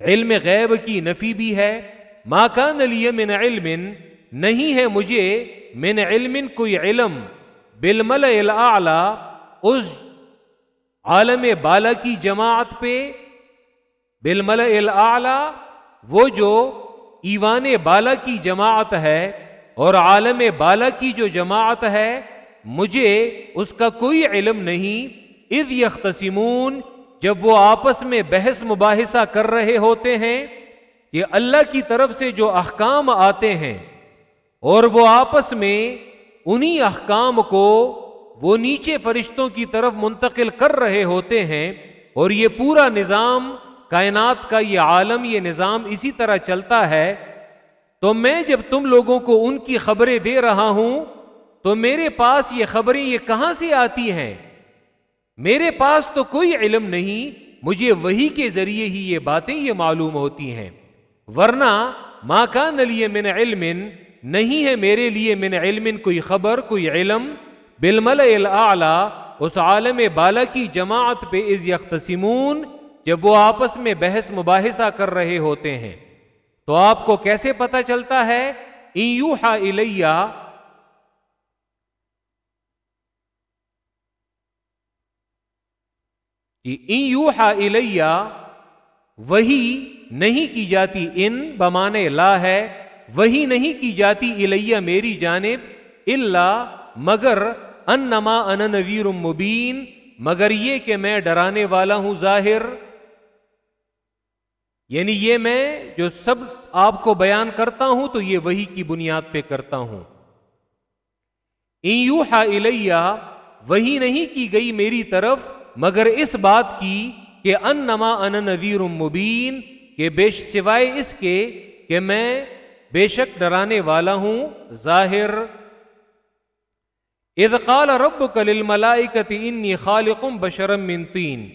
علم غیب کی نفی بھی ہے۔ ماکان علی من علم، نہیں ہے مجھے من علم کوئی علم۔ بالمل الاعلی اس عالم بالا کی جماعت پہ بالمل الاعلی وہ جو ایوان بالا کی جماعت ہے اور عالم بالا کی جو جماعت ہے، مجھے اس کا کوئی علم نہیں۔ اذ یختصمون، جب وہ آپس میں بحث مباحثہ کر رہے ہوتے ہیں کہ اللہ کی طرف سے جو احکام آتے ہیں اور وہ آپس میں انہی احکام کو وہ نیچے فرشتوں کی طرف منتقل کر رہے ہوتے ہیں اور یہ پورا نظام کائنات کا یہ عالم یہ نظام اسی طرح چلتا ہے، تو میں جب تم لوگوں کو ان کی خبریں دے رہا ہوں، تو میرے پاس یہ خبریں یہ کہاں سے آتی ہیں؟ میرے پاس تو کوئی علم نہیں، مجھے وہی کے ذریعے ہی یہ باتیں یہ معلوم ہوتی ہیں۔ ورنہ ماں کا نلیے من علم نہیں ہے میرے لیے من علم کوئی خبر، کوئی علم۔ بالمل اس عالم بالا کی جماعت پہ از یختصمون، جب وہ آپس میں بحث مباحثہ کر رہے ہوتے ہیں۔ تو آپ کو کیسے پتا چلتا ہے؟ وہی نہیں کی جاتی، ان بمانے لا ہے۔ وہی نہیں کی جاتی الیہ میری جانب اللہ مگر ان نما ان نویر مبین، مگر یہ کہ میں ڈرانے والا ہوں ظاہر۔ یعنی یہ میں جو سب آپ کو بیان کرتا ہوں تو یہ وہی کی بنیاد پہ کرتا ہوں۔ الیہ وہی نہیں کی گئی میری طرف، مگر اس بات کی کہ ان نما ان نذیر مبین، کہ بے سوائے اس کے کہ میں بے شک ڈرانے والا ہوں، ظاہر۔ قال رب کل ملائکت انی خالقم بشرم من تین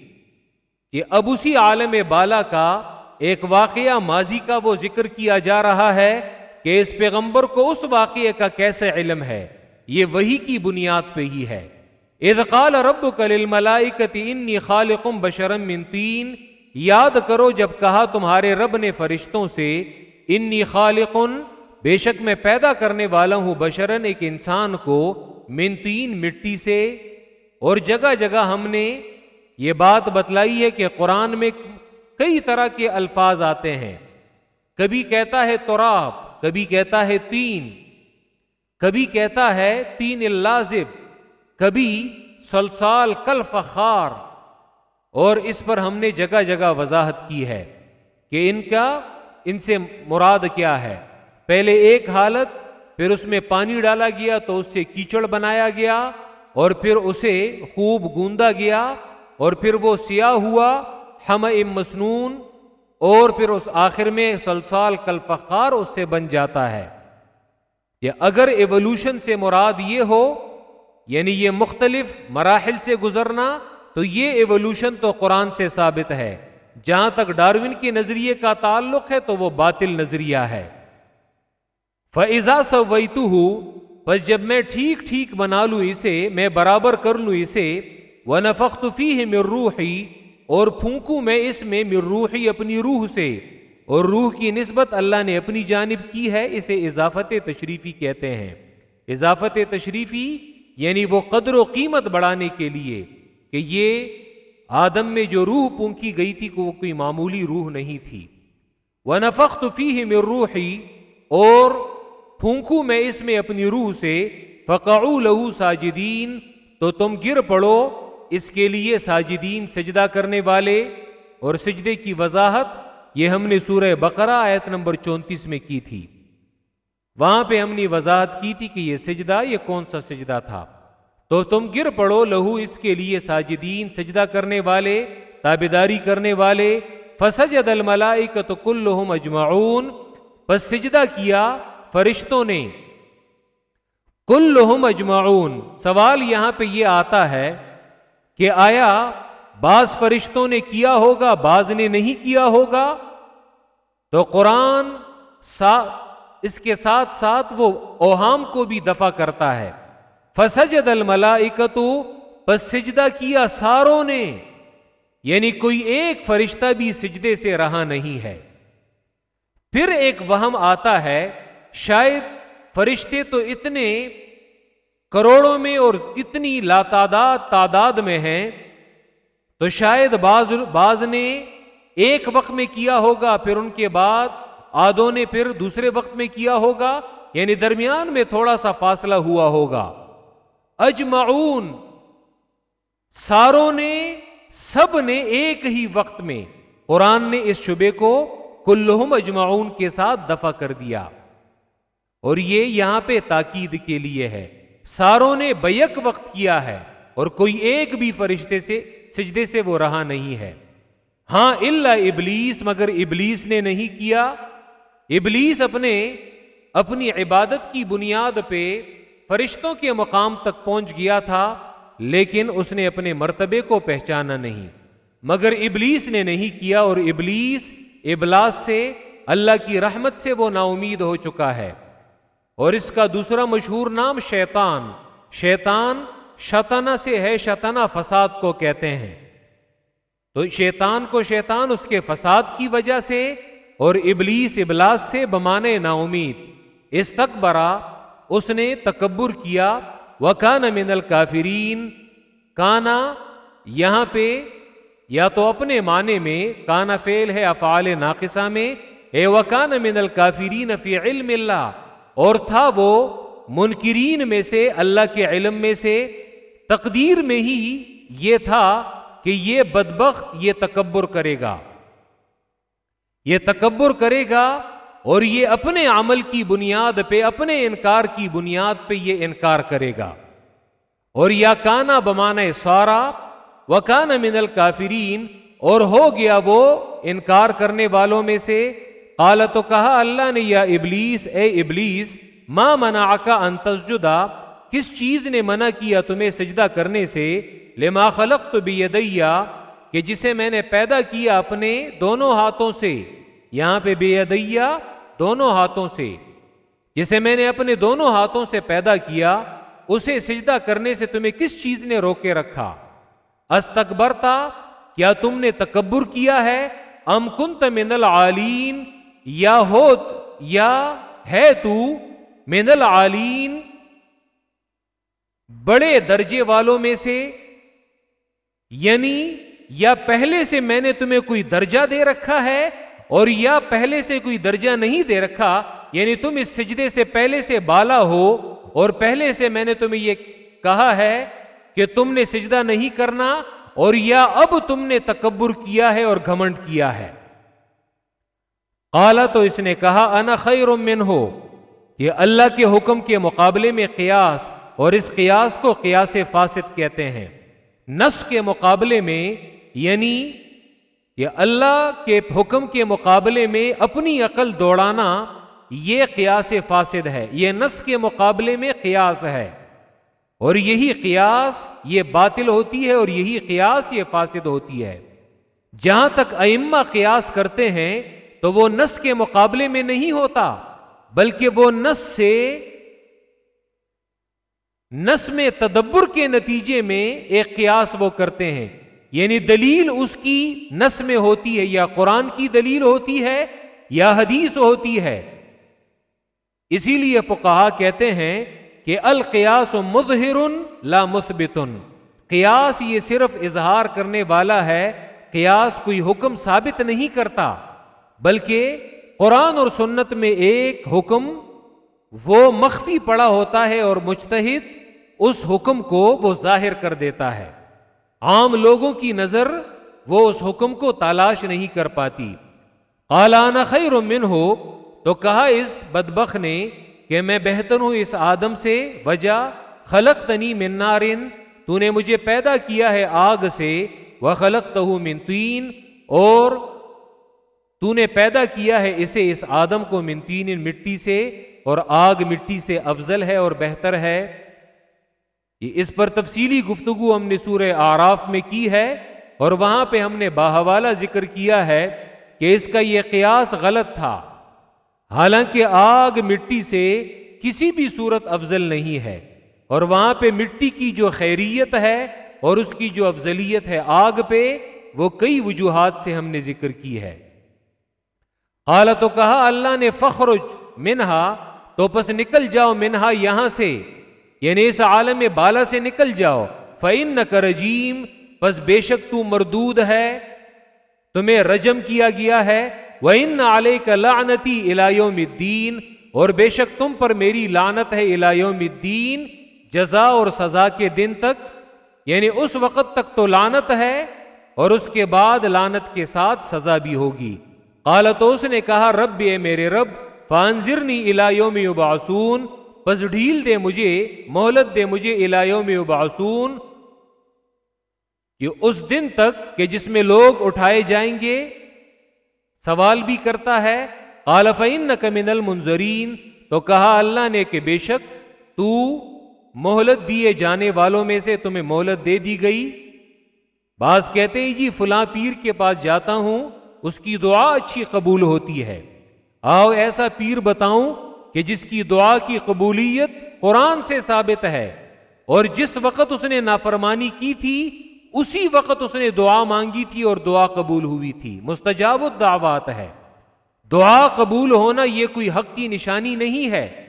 کہ اب اسی عالم بالا کا ایک واقعہ ماضی کا وہ ذکر کیا جا رہا ہے کہ اس پیغمبر کو اس واقعے کا کیسے علم ہے، یہ وہی کی بنیاد پہ ہی ہے۔ قال رب کل انی خالقم بشرم من تین یاد کرو جب کہا تمہارے رب نے فرشتوں سے انی خالقن، بے شک میں پیدا کرنے والا ہوں بشرن ایک انسان کو من تین مٹی سے۔ اور جگہ جگہ ہم نے یہ بات بتلائی ہے کہ قرآن میں کئی طرح کے الفاظ آتے ہیں۔ کبھی کہتا ہے توراب کبھی کہتا ہے تین۔ کبھی کہتا ہے تین اللازب، کبھی سلسال کل فخار اور اس پر ہم نے جگہ جگہ وضاحت کی ہے کہ ان کا ان سے مراد کیا ہے؟ پہلے ایک حالت، پھر اس میں پانی ڈالا گیا تو اس سے کیچڑ بنایا گیا، اور پھر اسے خوب گوندا گیا، اور پھر وہ سیاہ ہوا ہم ام مسنون، اور پھر اس آخر میں سلسال کل فخار اس سے بن جاتا ہے۔ کہ اگر ایوولوشن سے مراد یہ ہو یعنی یہ مختلف مراحل سے گزرنا، تو یہ ایوولوشن تو قرآن سے ثابت ہے۔ جہاں تک ڈاروین کے نظریے کا تعلق ہے تو وہ باطل نظریہ ہے۔ فضا سویتو ہوں بس جب میں ٹھیک ٹھیک بنا لوں اسے، میں برابر کر لوں اسے وہ نفق ہے روحی اور پھونکوں میں اس میں روحی اپنی روح سے، اور روح کی نسبت اللہ نے اپنی جانب کی ہے، اسے اضافت تشریفی کہتے ہیں۔ اضافت تشریفی یعنی وہ قدر و قیمت بڑھانے کے لیے کہ یہ آدم میں جو روح پونکی گئی تھی وہ کوئی معمولی روح نہیں تھی۔ وہ نفق فی ہے روحی اور پھونکوں میں اس میں اپنی روح سے فقعو لہو ساجدین تو تم گر پڑو اس کے لیے ساجدین سجدہ کرنے والے۔ اور سجدے کی وضاحت یہ ہم نے سورہ بقرہ آیت نمبر چونتیس میں کی تھی۔ وہاں پہ ہم نے وضاحت کی تھی کہ یہ سجدہ، یہ کون سا سجدہ تھا۔ تو تم گر پڑو لہو اس کے لیے ساجدین، سجدہ کرنے والے، تابیداری کرنے والے، فسجد الملائکت کلہم اجمعون، پس سجدہ کیا فرشتوں نے۔ کلہم اجمعون، سوال یہاں پہ یہ آتا ہے کہ آیا بعض فرشتوں نے کیا ہوگا، بعض نے نہیں کیا ہوگا؟ تو قرآن سا اس کے ساتھ ساتھ وہ اوہام کو بھی دفع کرتا ہے۔ فسجد الملائکتو، پس سجدہ کیا ساروں نے؟ یعنی کوئی ایک فرشتہ بھی سجدے سے رہا نہیں ہے۔ پھر ایک وہم آتا ہے، شاید فرشتے تو اتنے کروڑوں میں اور اتنی لاتعداد، تعداد میں ہیں، تو شاید بعض بعض نے ایک وقت میں کیا ہوگا، پھر ان کے بعد آدھوں نے پھر دوسرے وقت میں کیا ہوگا یعنی درمیان میں تھوڑا سا فاصلہ ہوا ہوگا۔ اجمعون، ساروں نے، سب نے ایک ہی وقت میں، قرآن نے اس شبے کو کلہم اجمعون کے ساتھ دفع کر دیا۔ اور یہ یہاں پہ تاکید کے لیے ہے۔ ساروں نے بیک وقت کیا ہے، اور کوئی ایک بھی فرشتے سے، سجدے سے وہ رہا نہیں ہے۔ ہاں اللہ ابلیس، مگر ابلیس نے نہیں کیا۔ ابلیس اپنے، اپنی عبادت کی بنیاد پہ فرشتوں کے مقام تک پہنچ گیا تھا، لیکن اس نے اپنے مرتبے کو پہچانا نہیں۔ مگر ابلیس نے نہیں کیا اور ابلیس، ابلاس سے، اللہ کی رحمت سے وہ نا امید ہو چکا ہے۔ اور اس کا دوسرا مشہور نام شیطان۔ شیطان شتنا سے ہے شتنا فساد کو کہتے ہیں۔ تو شیطان کو شیطان اس کے فساد کی وجہ سے اور ابلیس، ابلاس سے بمانے نا امید اس تک برا اس نے تکبر کیا وکان من الکافرین کانا یہاں پہ یا تو اپنے معنی میں، کانا فیل ہے، افعال ناقصہ میں، اے وکان من الکافرین فی علم اللہ، اور تھا وہ منکرین میں سے، اللہ کے علم میں سے، تقدیر میں ہی یہ تھا کہ یہ بدبخت یہ تکبر کرے گا۔ یہ تکبر کرے گا اور یہ اپنے عمل کی بنیاد پہ، اپنے انکار کی بنیاد پہ یہ انکار کرے گا۔ اور یا کانا بمانے سارا و کانا من الکافرین، اور ہو گیا وہ انکار کرنے والوں میں سے۔ قال تو کہا اللہ نے، یا ابلیس، اے ابلیس ماں منا کا انتجدا کس چیز نے منع کیا تمہیں سجدہ کرنے سے؟ لما خلق تو بھی کہ جسے میں نے پیدا کیا اپنے دونوں ہاتھوں سے۔ یہاں پہ بے ادیا دونوں ہاتھوں سے۔ جسے میں نے اپنے دونوں ہاتھوں سے پیدا کیا، اسے سجدہ کرنے سے تمہیں کس چیز نے روکے رکھا؟ استکبرتا، کیا تم نے تکبر کیا ہے؟ ام کنت من العالین، یا ہو یا ہے تو من العالین۔ بڑے درجے والوں میں سے یعنی یا پہلے سے میں نے تمہیں کوئی درجہ دے رکھا ہے؟ اور یا پہلے سے کوئی درجہ نہیں دے رکھا یعنی تم اس سجدے سے پہلے سے بالا ہو، اور پہلے سے میں نے تمہیں یہ کہا ہے کہ تم نے سجدہ نہیں کرنا، اور یا اب تم نے تکبر کیا ہے اور گھمنڈ کیا ہے۔ اعلی تو اس نے کہا، انا خیر من ہو یہ اللہ کے حکم کے مقابلے میں قیاس، اور اس قیاس کو قیاس فاسد کہتے ہیں۔ نس کے مقابلے میں یعنی یہ اللہ کے حکم کے مقابلے میں اپنی عقل دوڑانا یہ قیاس فاسد ہے، یہ نس کے مقابلے میں قیاس ہے۔ اور یہی قیاس یہ باطل ہوتی ہے اور یہی قیاس یہ فاسد ہوتی ہے۔ جہاں تک ائمہ قیاس کرتے ہیں تو وہ نس کے مقابلے میں نہیں ہوتا، بلکہ وہ نس سے نس میں تدبر کے نتیجے میں ایک قیاس وہ کرتے ہیں۔ یعنی دلیل اس کی نس میں ہوتی ہے یا قرآن کی دلیل ہوتی ہے یا حدیث ہوتی ہے۔ اسی لیے فقہا کہتے ہیں کہ القیاس مظہر لا مثبت۔ قیاس یہ صرف اظہار کرنے والا ہے، قیاس کوئی حکم ثابت نہیں کرتا، بلکہ قرآن اور سنت میں ایک حکم وہ مخفی پڑا ہوتا ہے اور مجتہد اس حکم کو وہ ظاہر کر دیتا ہے۔ عام لوگوں کی نظر وہ اس حکم کو تلاش نہیں کر پاتی۔ قالانہ خیر من ہو تو کہا اس بدبخ نے کہ میں بہتر ہوں اس آدم سے، وجہ خلق تنی منارن تو نے مجھے پیدا کیا ہے آگ سے وہ خلق تہ منتین اور تو نے پیدا کیا ہے اسے اس آدم کو منتین مٹی سے، اور آگ مٹی سے افضل ہے اور بہتر ہے۔ اس پر تفصیلی گفتگو ہم نے سورہ آراف میں کی ہے اور وہاں پہ ہم نے باہوالا ذکر کیا ہے کہ اس کا یہ قیاس غلط تھا۔ حالانکہ آگ مٹی سے کسی بھی صورت افضل نہیں ہے اور وہاں پہ مٹی کی جو خیریت ہے اور اس کی جو افضلیت ہے آگ پہ، وہ کئی وجوہات سے ہم نے ذکر کی ہے۔ حالت تو کہا، اللہ نے فخرج منہا، تو پس نکل جاؤ منہا یہاں سے۔ یعنی اس عالم بالا سے نکل جاؤ۔ فعن نہ کرجیم بس بے شک تو مردود ہے۔ تمہیں رجم کیا گیا ہے۔ وہ ان علیہ کا لانتی الایوم الدین اور بے شک تم پر میری لانت ہے الایوم الدین جزا اور سزا کے دن تک۔ یعنی اس وقت تک تو لانت ہے۔ اور اس کے بعد لانت کے ساتھ سزا بھی ہوگی۔ قالتوس نے کہا، رب اے میرے رب فانزرنی الایوم یبعثون بس ڈھیل دے مجھے، مہلت دے مجھے الایوم یبعثون یہ اس دن تک کہ جس میں لوگ اٹھائے جائیں گے، سوال بھی کرتا ہے قالفین من المنظرین تو کہا اللہ نے کہ بے شک تو مہلت دیے جانے والوں میں سے تمہیں مہلت دے دی گئی۔ بعض کہتے ہیں جی فلاں پیر کے پاس جاتا ہوں، اس کی دعا اچھی قبول ہوتی ہے۔ آؤ ایسا پیر بتاؤں کہ جس کی دعا کی قبولیت قرآن سے ثابت ہے اور جس وقت اس نے نافرمانی کی تھی، اسی وقت اس نے دعا مانگی تھی اور دعا قبول ہوئی تھی۔ مستجاب الدعوات ہے۔ دعا قبول ہونا یہ کوئی حق کی نشانی نہیں ہے۔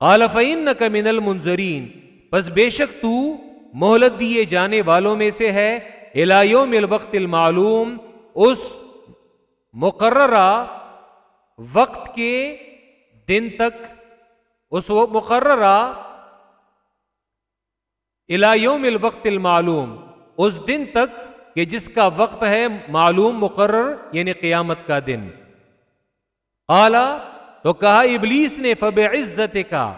قالفین کا من المنظرین بس بے شک تو مہلت دیے جانے والوں میں سے ہے۔ الایوم الوقت المعلوم۔ اس مقررہ وقت کے دن تک اس وہ مقررہ الایوم الوقت المعلوم، اس دن تک کہ جس کا وقت ہے معلوم، مقرر یعنی قیامت کا دن۔ آلہ تو کہا ابلیس نے فب عزت کا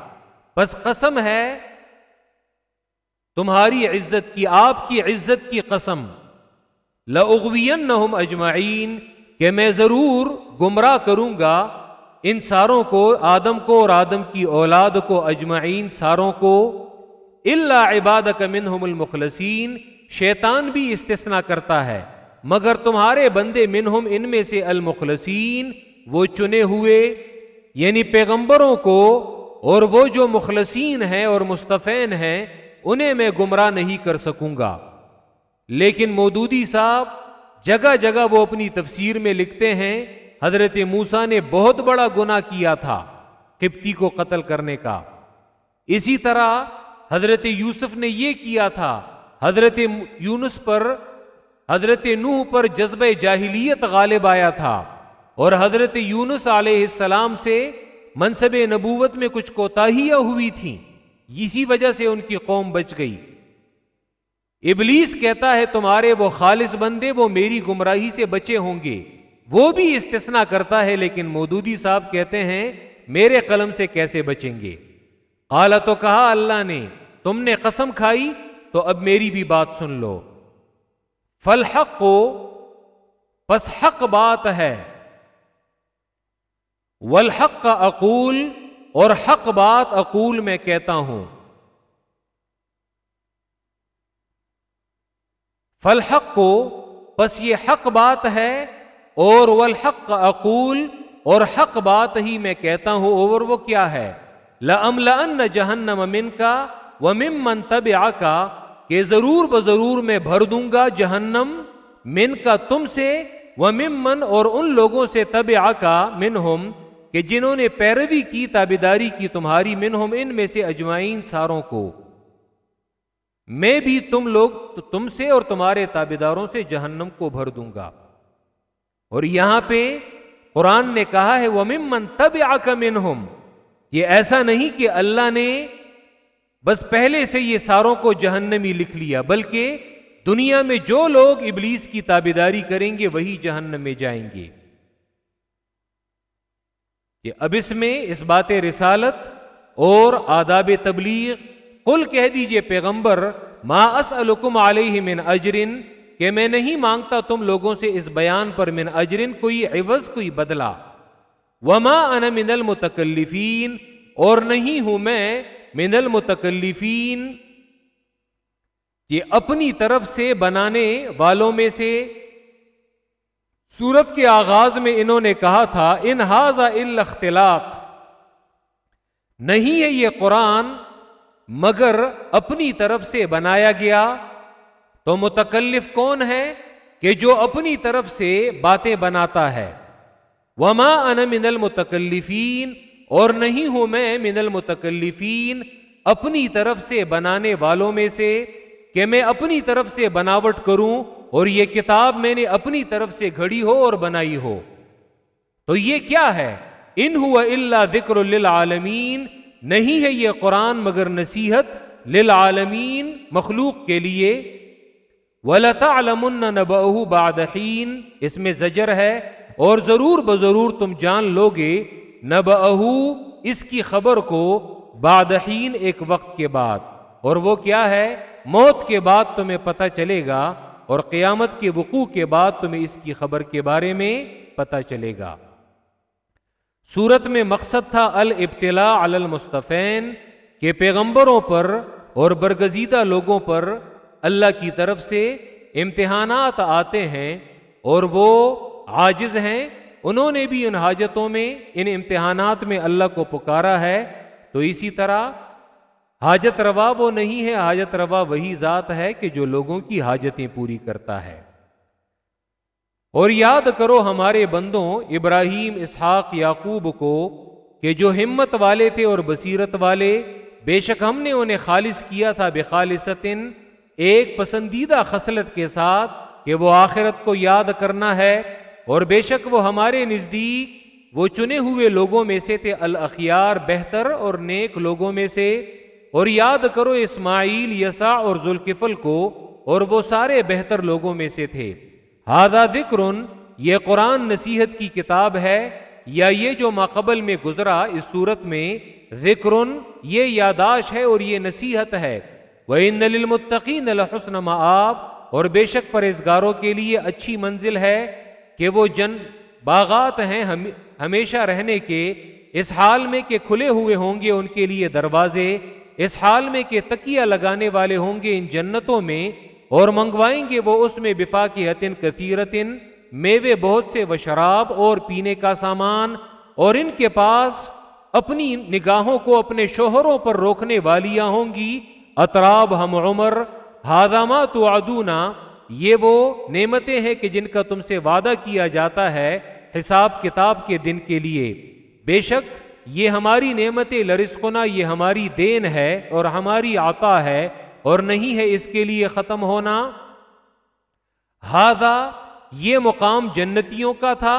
بس قسم ہے تمہاری عزت کی، آپ کی عزت کی قسم۔ لغوین اجمعین، کہ میں ضرور گمراہ کروں گا ان ساروں کو، آدم کو اور آدم کی اولاد کو اجمعین ساروں کو اللہ عباد کا منہم المخلصین، شیطان بھی استثنا کرتا ہے، مگر تمہارے بندے منہم ان میں سے المخلصین، وہ چنے ہوئے یعنی پیغمبروں کو، اور وہ جو مخلصین ہیں اور مستفین ہیں، انہیں میں گمراہ نہیں کر سکوں گا۔ لیکن مودودی صاحب، جگہ جگہ وہ اپنی تفسیر میں لکھتے ہیں حضرت موسا نے بہت بڑا گنا کیا تھا کپتی کو قتل کرنے کا۔ اسی طرح حضرت یوسف نے یہ کیا تھا، حضرت یونس پر، حضرت نوح پر جذبہ جاہلیت غالب آیا تھا اور حضرت یونس علیہ السلام سے منصب نبوت میں کچھ کوتاہیاں ہوئی تھیں۔ اسی وجہ سے ان کی قوم بچ گئی۔ ابلیس کہتا ہے، تمہارے وہ خالص بندے وہ میری گمراہی سے بچے ہوں گے۔ وہ بھی استثنا کرتا ہے، لیکن مودودی صاحب کہتے ہیں، میرے قلم سے کیسے بچیں گے؟ اعلی تو کہا اللہ نے، تم نے قسم کھائی، تو اب میری بھی بات سن لو۔ فلحق کو پس حق بات ہے۔ والحق کا اقول، اور حق بات اقول میں کہتا ہوں۔ فلحق کو بس یہ حق بات ہے اور والحق کا اقول اور حق بات ہی میں کہتا ہوں، اور وہ کیا ہے؟ لم لن جہنم من کا و مم تب کا کہ ضرور بضرور میں بھر دوں گا جہنم من کا تم سے وہ ممن اور ان لوگوں سے تب کا من ہم کہ جنہوں نے پیروی کی، تابیداری کی تمہاری منہم، ان میں سے اجمائین ساروں کو۔ میں بھی تم لوگ، تم سے اور تمہارے تابیداروں سے جہنم کو بھر دوں گا۔ اور یہاں پہ قرآن نے کہا ہے وہ ممن تب آ منہم یہ ایسا نہیں کہ اللہ نے بس پہلے سے یہ ساروں کو جہنمی لکھ لیا، بلکہ دنیا میں جو لوگ ابلیس کی تابیداری کریں گے، وہی جہنم میں جائیں گے۔ کہ اب اس میں اس بات رسالت اور آداب تبلیغ کل کہہ دیجیے پیغمبر، ما اسألکم علیہ من اجرن کہ میں نہیں مانگتا تم لوگوں سے اس بیان پر من اجرن کوئی عوض، کوئی بدلا وما انا من المتکلفین اور نہیں ہوں میں من المتکلفین یہ اپنی طرف سے بنانے والوں میں سے۔ سورت کے آغاز میں انہوں نے کہا تھا، ان اختلاق۔ نہیں ہے یہ قرآن، مگر اپنی طرف سے بنایا گیا۔ تو متکلف کون ہے کہ جو اپنی طرف سے باتیں بناتا ہے؟ وما ان من المتکلفین اور نہیں ہوں میں من المتکلفین اپنی طرف سے بنانے والوں میں سے کہ میں اپنی طرف سے بناوٹ کروں اور یہ کتاب میں نے اپنی طرف سے گھڑی ہو اور بنائی ہو۔ تو یہ کیا ہے؟ ان ہوا اللہ ذکر للعالمین، نہیں ہے یہ قرآن مگر نصیحت للعالمین مخلوق کے لیے۔ وَلَتَعْلَمُنَّ نَبَأُهُ بَعْدَ حِينَ۔ اس میں زجر ہے۔ اور ضرور بضرور تم جان لو گے نَبَأُهُ، اس کی خبر کو بعد حین، ایک وقت کے بعد۔ اور وہ کیا ہے؟ موت کے بعد تمہیں پتہ چلے گا، اور قیامت کے وقوع کے بعد تمہیں اس کی خبر کے بارے میں پتہ چلے گا۔ سورت میں مقصد تھا الابتلاء علی المصطفین، کہ پیغمبروں پر اور برگزیدہ لوگوں پر اللہ کی طرف سے امتحانات آتے ہیں اور وہ عاجز ہیں، انہوں نے بھی ان حاجتوں میں، ان امتحانات میں اللہ کو پکارا ہے۔ تو اسی طرح حاجت روا وہ نہیں ہے، حاجت روا وہی ذات ہے کہ جو لوگوں کی حاجتیں پوری کرتا ہے۔ اور یاد کرو ہمارے بندوں، ابراہیم، اسحاق، یعقوب کو کہ جو ہمت والے تھے اور بصیرت والے، بے شک ہم نے انہیں خالص کیا تھا بے خالصن ایک پسندیدہ خصلت کے ساتھ کہ وہ آخرت کو یاد کرنا ہے اور بے شک وہ ہمارے نزدیک وہ چنے ہوئے لوگوں میں سے تھے الاخیار بہتر اور نیک لوگوں میں سے۔ اور یاد کرو اسماعیل یسا اور ذوالکفل کو اور وہ سارے بہتر لوگوں میں سے تھے۔ ہادہ ذکر، یہ قرآن نصیحت کی کتاب ہے۔ یا یہ جو ماقبل میں گزرا اس صورت میں، ذکر، یہ یاداش ہے اور یہ نصیحت ہے۔ وہ نلمتقین الحسن معاب اور بے شک پرہزگاروں کے لیے اچھی منزل ہے کہ وہ جن باغات ہیں ہمیشہ رہنے کے، اس حال میں کہ کھلے ہوئے ہوں گے ان کے لیے دروازے، اس حال میں کہ تکیہ لگانے والے ہوں گے ان جنتوں میں، اور منگوائیں گے وہ اس میں بفا کی حتن کثیرتن، میوے بہت سے و شراب اور پینے کا سامان، اور ان کے پاس اپنی نگاہوں کو اپنے شوہروں پر روکنے والیاں ہوں گی اطراب ہم عمر ہادامہ تو ادونا یہ وہ نعمتیں ہیں کہ جن کا تم سے وعدہ کیا جاتا ہے حساب کتاب کے دن کے لیے۔ بے شک، یہ ہماری نعمت لرسکنا یہ ہماری دین ہے اور ہماری آتا ہے، اور نہیں ہے اس کے لیے ختم ہونا۔ ہاضا یہ مقام جنتیوں کا تھا،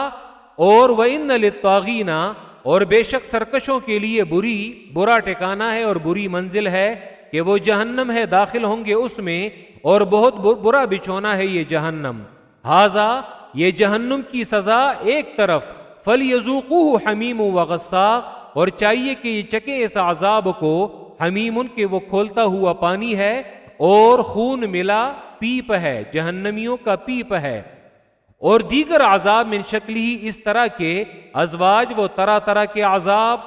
اور وہ ان لطاغینا اور بے شک سرکشوں کے لیے بری، برا ٹکانا ہے اور بری منزل ہے۔ کہ وہ جہنم ہے، داخل ہوں گے اس میں اور بہت برا بچھونا ہے یہ جہنم۔ ہاضا یہ جہنم کی سزا ایک طرف۔ فل یزوقو حمیم و اور چاہیے کہ یہ چکے اس عذاب کو۔ حمیم ان کے وہ کھولتا ہوا پانی ہے اور خون ملا پیپ ہے۔ جہنمیوں کا پیپ ہے۔ اور دیگر عذاب من شکل ہی اس طرح کے ازواج، وہ طرح طرح کے عذاب۔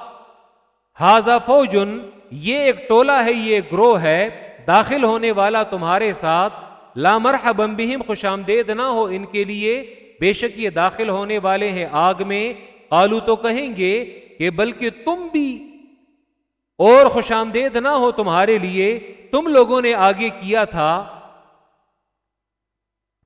حاضا فوجن یہ ایک ٹولہ ہے، یہ ایک گروہ ہے، داخل ہونے والا تمہارے ساتھ لامرحبا بہم، خوش آمدید نہ ہو ان کے لیے، بے شک یہ داخل ہونے والے ہیں آگ میں۔ آلو تو کہیں گے کہ بلکہ تم بھی اور خوش آمدید نہ ہو تمہارے لیے۔ تم لوگوں نے آگے کیا تھا۔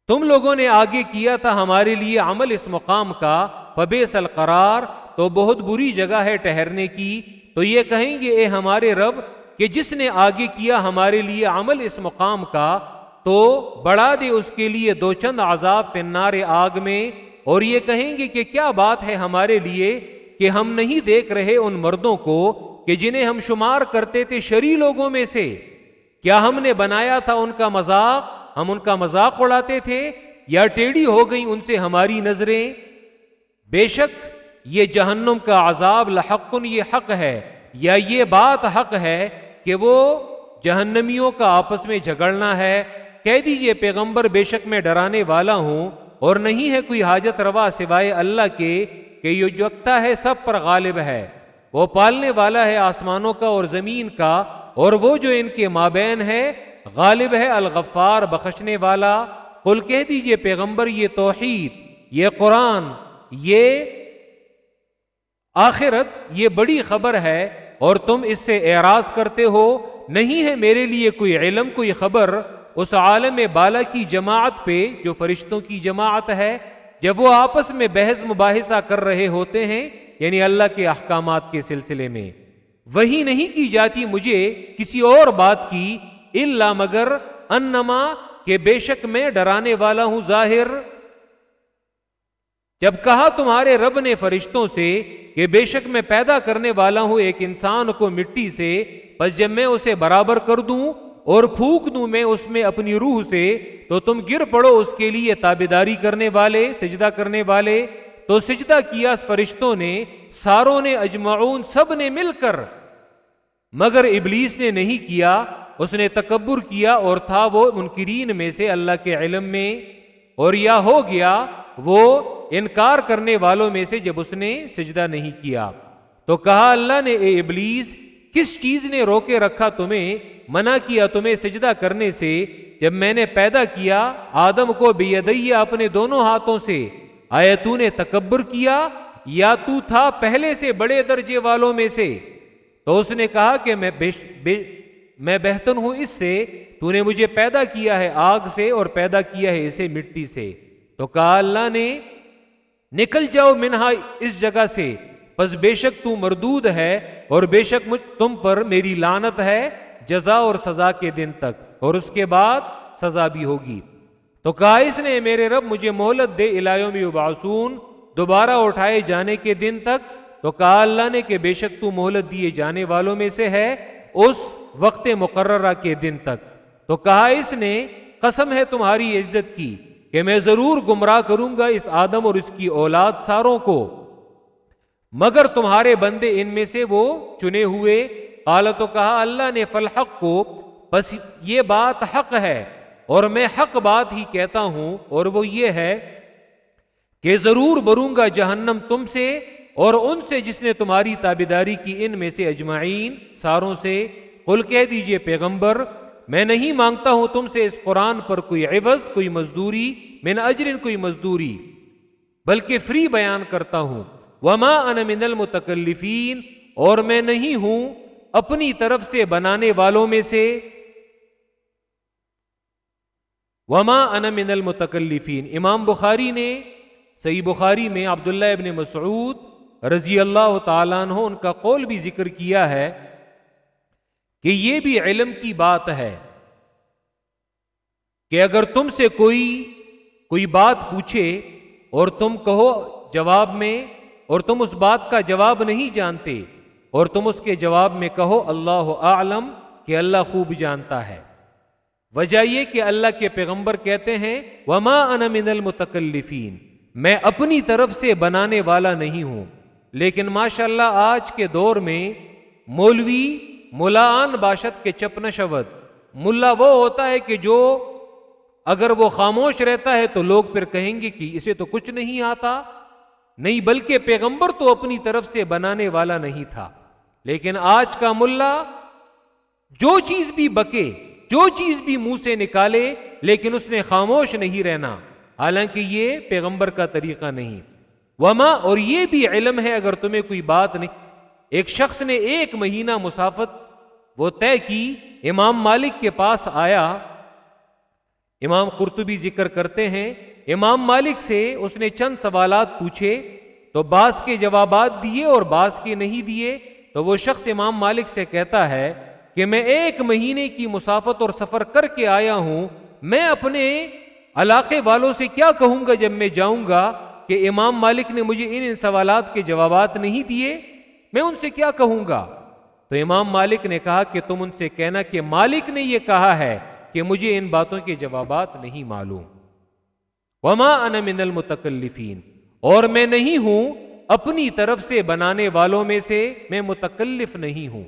تم لوگوں نے آگے کیا تھا ہمارے لیے عمل اس مقام کا۔ پبیس القرار، تو بہت بری جگہ ہے ٹہرنے کی۔ تو یہ کہیں گے، اے ہمارے رب، کہ جس نے آگے کیا ہمارے لیے عمل اس مقام کا، تو بڑھا دے اس کے لیے دو چند عذاب فنار آگ میں۔ اور یہ کہیں گے کہ کیا بات ہے ہمارے لیے کہ ہم نہیں دیکھ رہے ان مردوں کو کہ جنہیں ہم شمار کرتے تھے شری لوگوں میں سے۔ کیا ہم نے بنایا تھا ان کا مذاق؟ ہم ان کا مذاق اڑاتے تھے یا ٹیڑھی ہو گئی ان سے ہماری نظریں؟ بے شک یہ جہنم کا عذاب لحقن، یہ حق ہے، یا یہ بات حق ہے کہ وہ جہنمیوں کا آپس میں جھگڑنا ہے، کہہ دیجیے پیغمبر بے شک میں ڈرانے والا ہوں، اور نہیں ہے کوئی حاجت روا سوائے اللہ کے کہ یہ جگتا ہے سب پر غالب ہے۔ وہ پالنے والا ہے آسمانوں کا اور زمین کا، اور وہ جو ان کے مابین ہے، غالب ہے الغفار، بخشنے والا۔ کل کہہ دیجیے پیغمبر، یہ توحید، یہ قرآن، یہ آخرت یہ بڑی خبر ہے اور تم اس سے اعراض کرتے ہو، نہیں ہے میرے لیے کوئی علم، کوئی خبر اس عالم بالا کی جماعت پہ جو فرشتوں کی جماعت ہے، جب وہ آپس میں بحث مباحثہ کر رہے ہوتے ہیں یعنی اللہ کے احکامات کے سلسلے میں۔ وہی نہیں کی جاتی مجھے کسی اور بات کی اللہ مگر انما، کہ بے شک میں ڈرانے والا ہوں ظاہر۔ جب کہا تمہارے رب نے فرشتوں سے کہ بے شک میں پیدا کرنے والا ہوں ایک انسان کو مٹی سے بس جب میں اسے برابر کر دوں اور پھونک دوں میں اس میں اپنی روح سے، تو تم گر پڑو اس کے لیے تابے داری کرنے والے، سجدہ کرنے والے۔ تو سجدہ کیا فرشتوں نے، ساروں نے، اجمعون سب نے مل کر۔ مگر ابلیس نے نہیں کیا، اس نے تکبر کیا اور تھا وہ منکرین میں سے اللہ کے علم میں۔ اور یا ہو گیا، وہ انکار کرنے والوں میں سے جب اس نے سجدہ نہیں کیا۔ تو کہا اللہ نے، اے ابلیس، کس چیز نے روکے رکھا تمہیں، منع کیا تمہیں سجدہ کرنے سے؟ جب میں نے پیدا کیا آدم کو بیدیا اپنے دونوں ہاتھوں سے، آیا تو نے تکبر کیا؟ یا تو تھا پہلے سے بڑے درجے والوں میں سے؟ تو اس نے کہا کہ میں میں بہتر ہوں اس سے، تو نے مجھے پیدا کیا ہے آگ سے اور پیدا کیا ہے اسے مٹی سے۔ تو کہا اللہ نے نکل جاؤ منہا اس جگہ سے۔ بس بے شک تو مردود ہے اور بے شک مجھ تم پر میری لانت ہے جزا اور سزا کے دن تک، اور اس کے بعد سزا بھی ہوگی۔ تو کہا اس نے، میرے رب، مجھے مہلت دے الہیوں میں دوبارہ اٹھائے جانے کے دن تک۔ تو کہا اللہ نے کہ بے شک تو مہلت دیے جانے والوں میں سے ہے اس وقت مقررہ کے دن تک۔ تو کہا اس نے، قسم ہے تمہاری عزت کی۔ کہ میں ضرور گمراہ کروں گا اس آدم اور اس کی اولاد ساروں کو۔ مگر تمہارے بندے ان میں سے وہ چنے ہوئے۔ قال تو کہا، اللہ نے فلحق کو بس یہ بات حق ہے۔ اور میں حق بات ہی کہتا ہوں۔ اور وہ یہ ہے کہ ضرور بروں گا جہنم تم سے اور ان سے جس نے تمہاری تابیداری کی، ان میں سے اجمعین ساروں سے۔ قل کہہ دیجیے پیغمبر میں نہیں مانگتا ہوں تم سے اس قرآن پر کوئی عوض، کوئی مزدوری میں نہ اجرن کوئی مزدوری، بلکہ فری بیان کرتا ہوں۔ وما ان من المتکلفین اور میں نہیں ہوں اپنی طرف سے بنانے والوں میں سے۔ وما ان من المتکلفین امام بخاری نے، صحیح بخاری میں عبداللہ ابن مسعود رضی اللہ تعالیٰ عنہ، ان کا قول بھی ذکر کیا ہے۔ کہ یہ بھی علم کی بات ہے کہ اگر تم سے کوئی کوئی بات پوچھے اور تم کہو جواب میں اور تم اس بات کا جواب نہیں جانتے اور تم اس کے جواب میں کہو اللہ عالم کہ اللہ خوب جانتا ہے۔ وجہ یہ کہ اللہ کے پیغمبر کہتے ہیں، وما ان من المتکلفین میں اپنی طرف سے بنانے والا نہیں ہوں، لیکن ماشاء اللہ آج کے دور میں مولوی ملان باشد کے چپن شبد ملا وہ ہوتا ہے کہ جو اگر وہ خاموش رہتا ہے تو لوگ پھر کہیں گے کہ اسے تو کچھ نہیں آتا۔ نہیں بلکہ پیغمبر تو اپنی طرف سے بنانے والا نہیں تھا۔ لیکن آج کا ملا جو چیز بھی بکے، جو چیز بھی منہ سے نکالے، لیکن اس نے خاموش نہیں رہنا۔ حالانکہ یہ پیغمبر کا طریقہ نہیں۔ وما، اور یہ بھی علم ہے، اگر تمہیں کوئی بات نہیں ایک شخص نے ایک مہینہ مسافت وہ طے کی، امام مالک کے پاس آیا۔ امام قرطبی ذکر کرتے ہیں، امام مالک سے اس نے چند سوالات پوچھے، تو بعض کے جوابات دیے اور بعض کے نہیں دیے۔ تو وہ شخص امام مالک سے کہتا ہے کہ میں ایک مہینے کی مسافت اور سفر کر کے آیا ہوں، میں اپنے علاقے والوں سے کیا کہوں گا جب میں جاؤں گا کہ امام مالک نے مجھے ان سوالات کے جوابات نہیں دیے؟ میں ان سے کیا کہوں گا؟ تو امام مالک نے کہا کہ تم ان سے کہنا کہ مالک نے یہ کہا ہے کہ مجھے ان باتوں کے جوابات نہیں معلوم۔ وما ان من المتکلفین اور میں نہیں ہوں، اپنی طرف سے بنانے والوں میں سے میں متکلف نہیں ہوں۔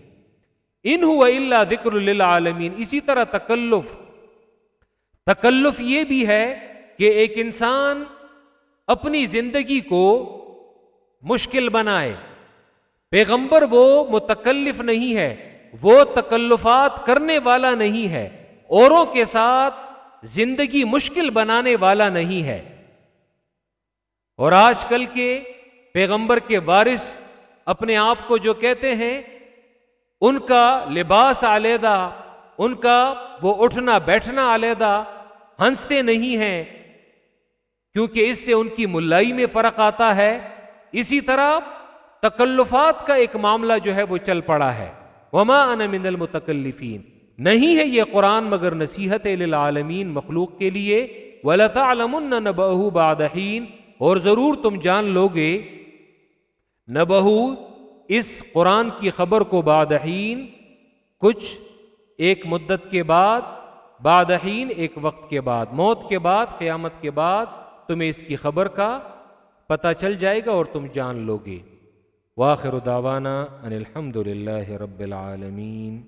ان اللہ ذکر للعالمین اسی طرح تکلف۔ تکلف یہ بھی ہے کہ ایک انسان اپنی زندگی کو مشکل بنائے۔ پیغمبر وہ متکلف نہیں ہے، وہ تکلفات کرنے والا نہیں ہے، اوروں کے ساتھ زندگی مشکل بنانے والا نہیں ہے۔ اور آج کل کے پیغمبر کے وارث اپنے آپ کو جو کہتے ہیں، ان کا لباس علیحدہ، ان کا وہ اٹھنا بیٹھنا علیحدہ ہنستے نہیں ہیں، کیونکہ اس سے ان کی ملائی میں فرق آتا ہے۔ اسی طرح تکلفات کا ایک معاملہ جو ہے وہ چل پڑا ہے۔ وما ان من المتکلفین نہیں ہے یہ قرآن مگر نصیحت للعالمین مخلوق کے لیے۔ وَلَتَعْلَمُنَّ نَبَأُهُ بَعْدَحِين اور ضرور تم جان لو گے نبہو اس قرآن کی خبر کو بادحین کچھ ایک مدت کے بعد بادحین ایک وقت کے بعد۔ موت کے بعد، قیامت کے بعد تمہیں اس کی خبر کا پتہ چل جائے گا اور تم جان لو گے واخر دعوانا ان الحمد للہ رب العالمین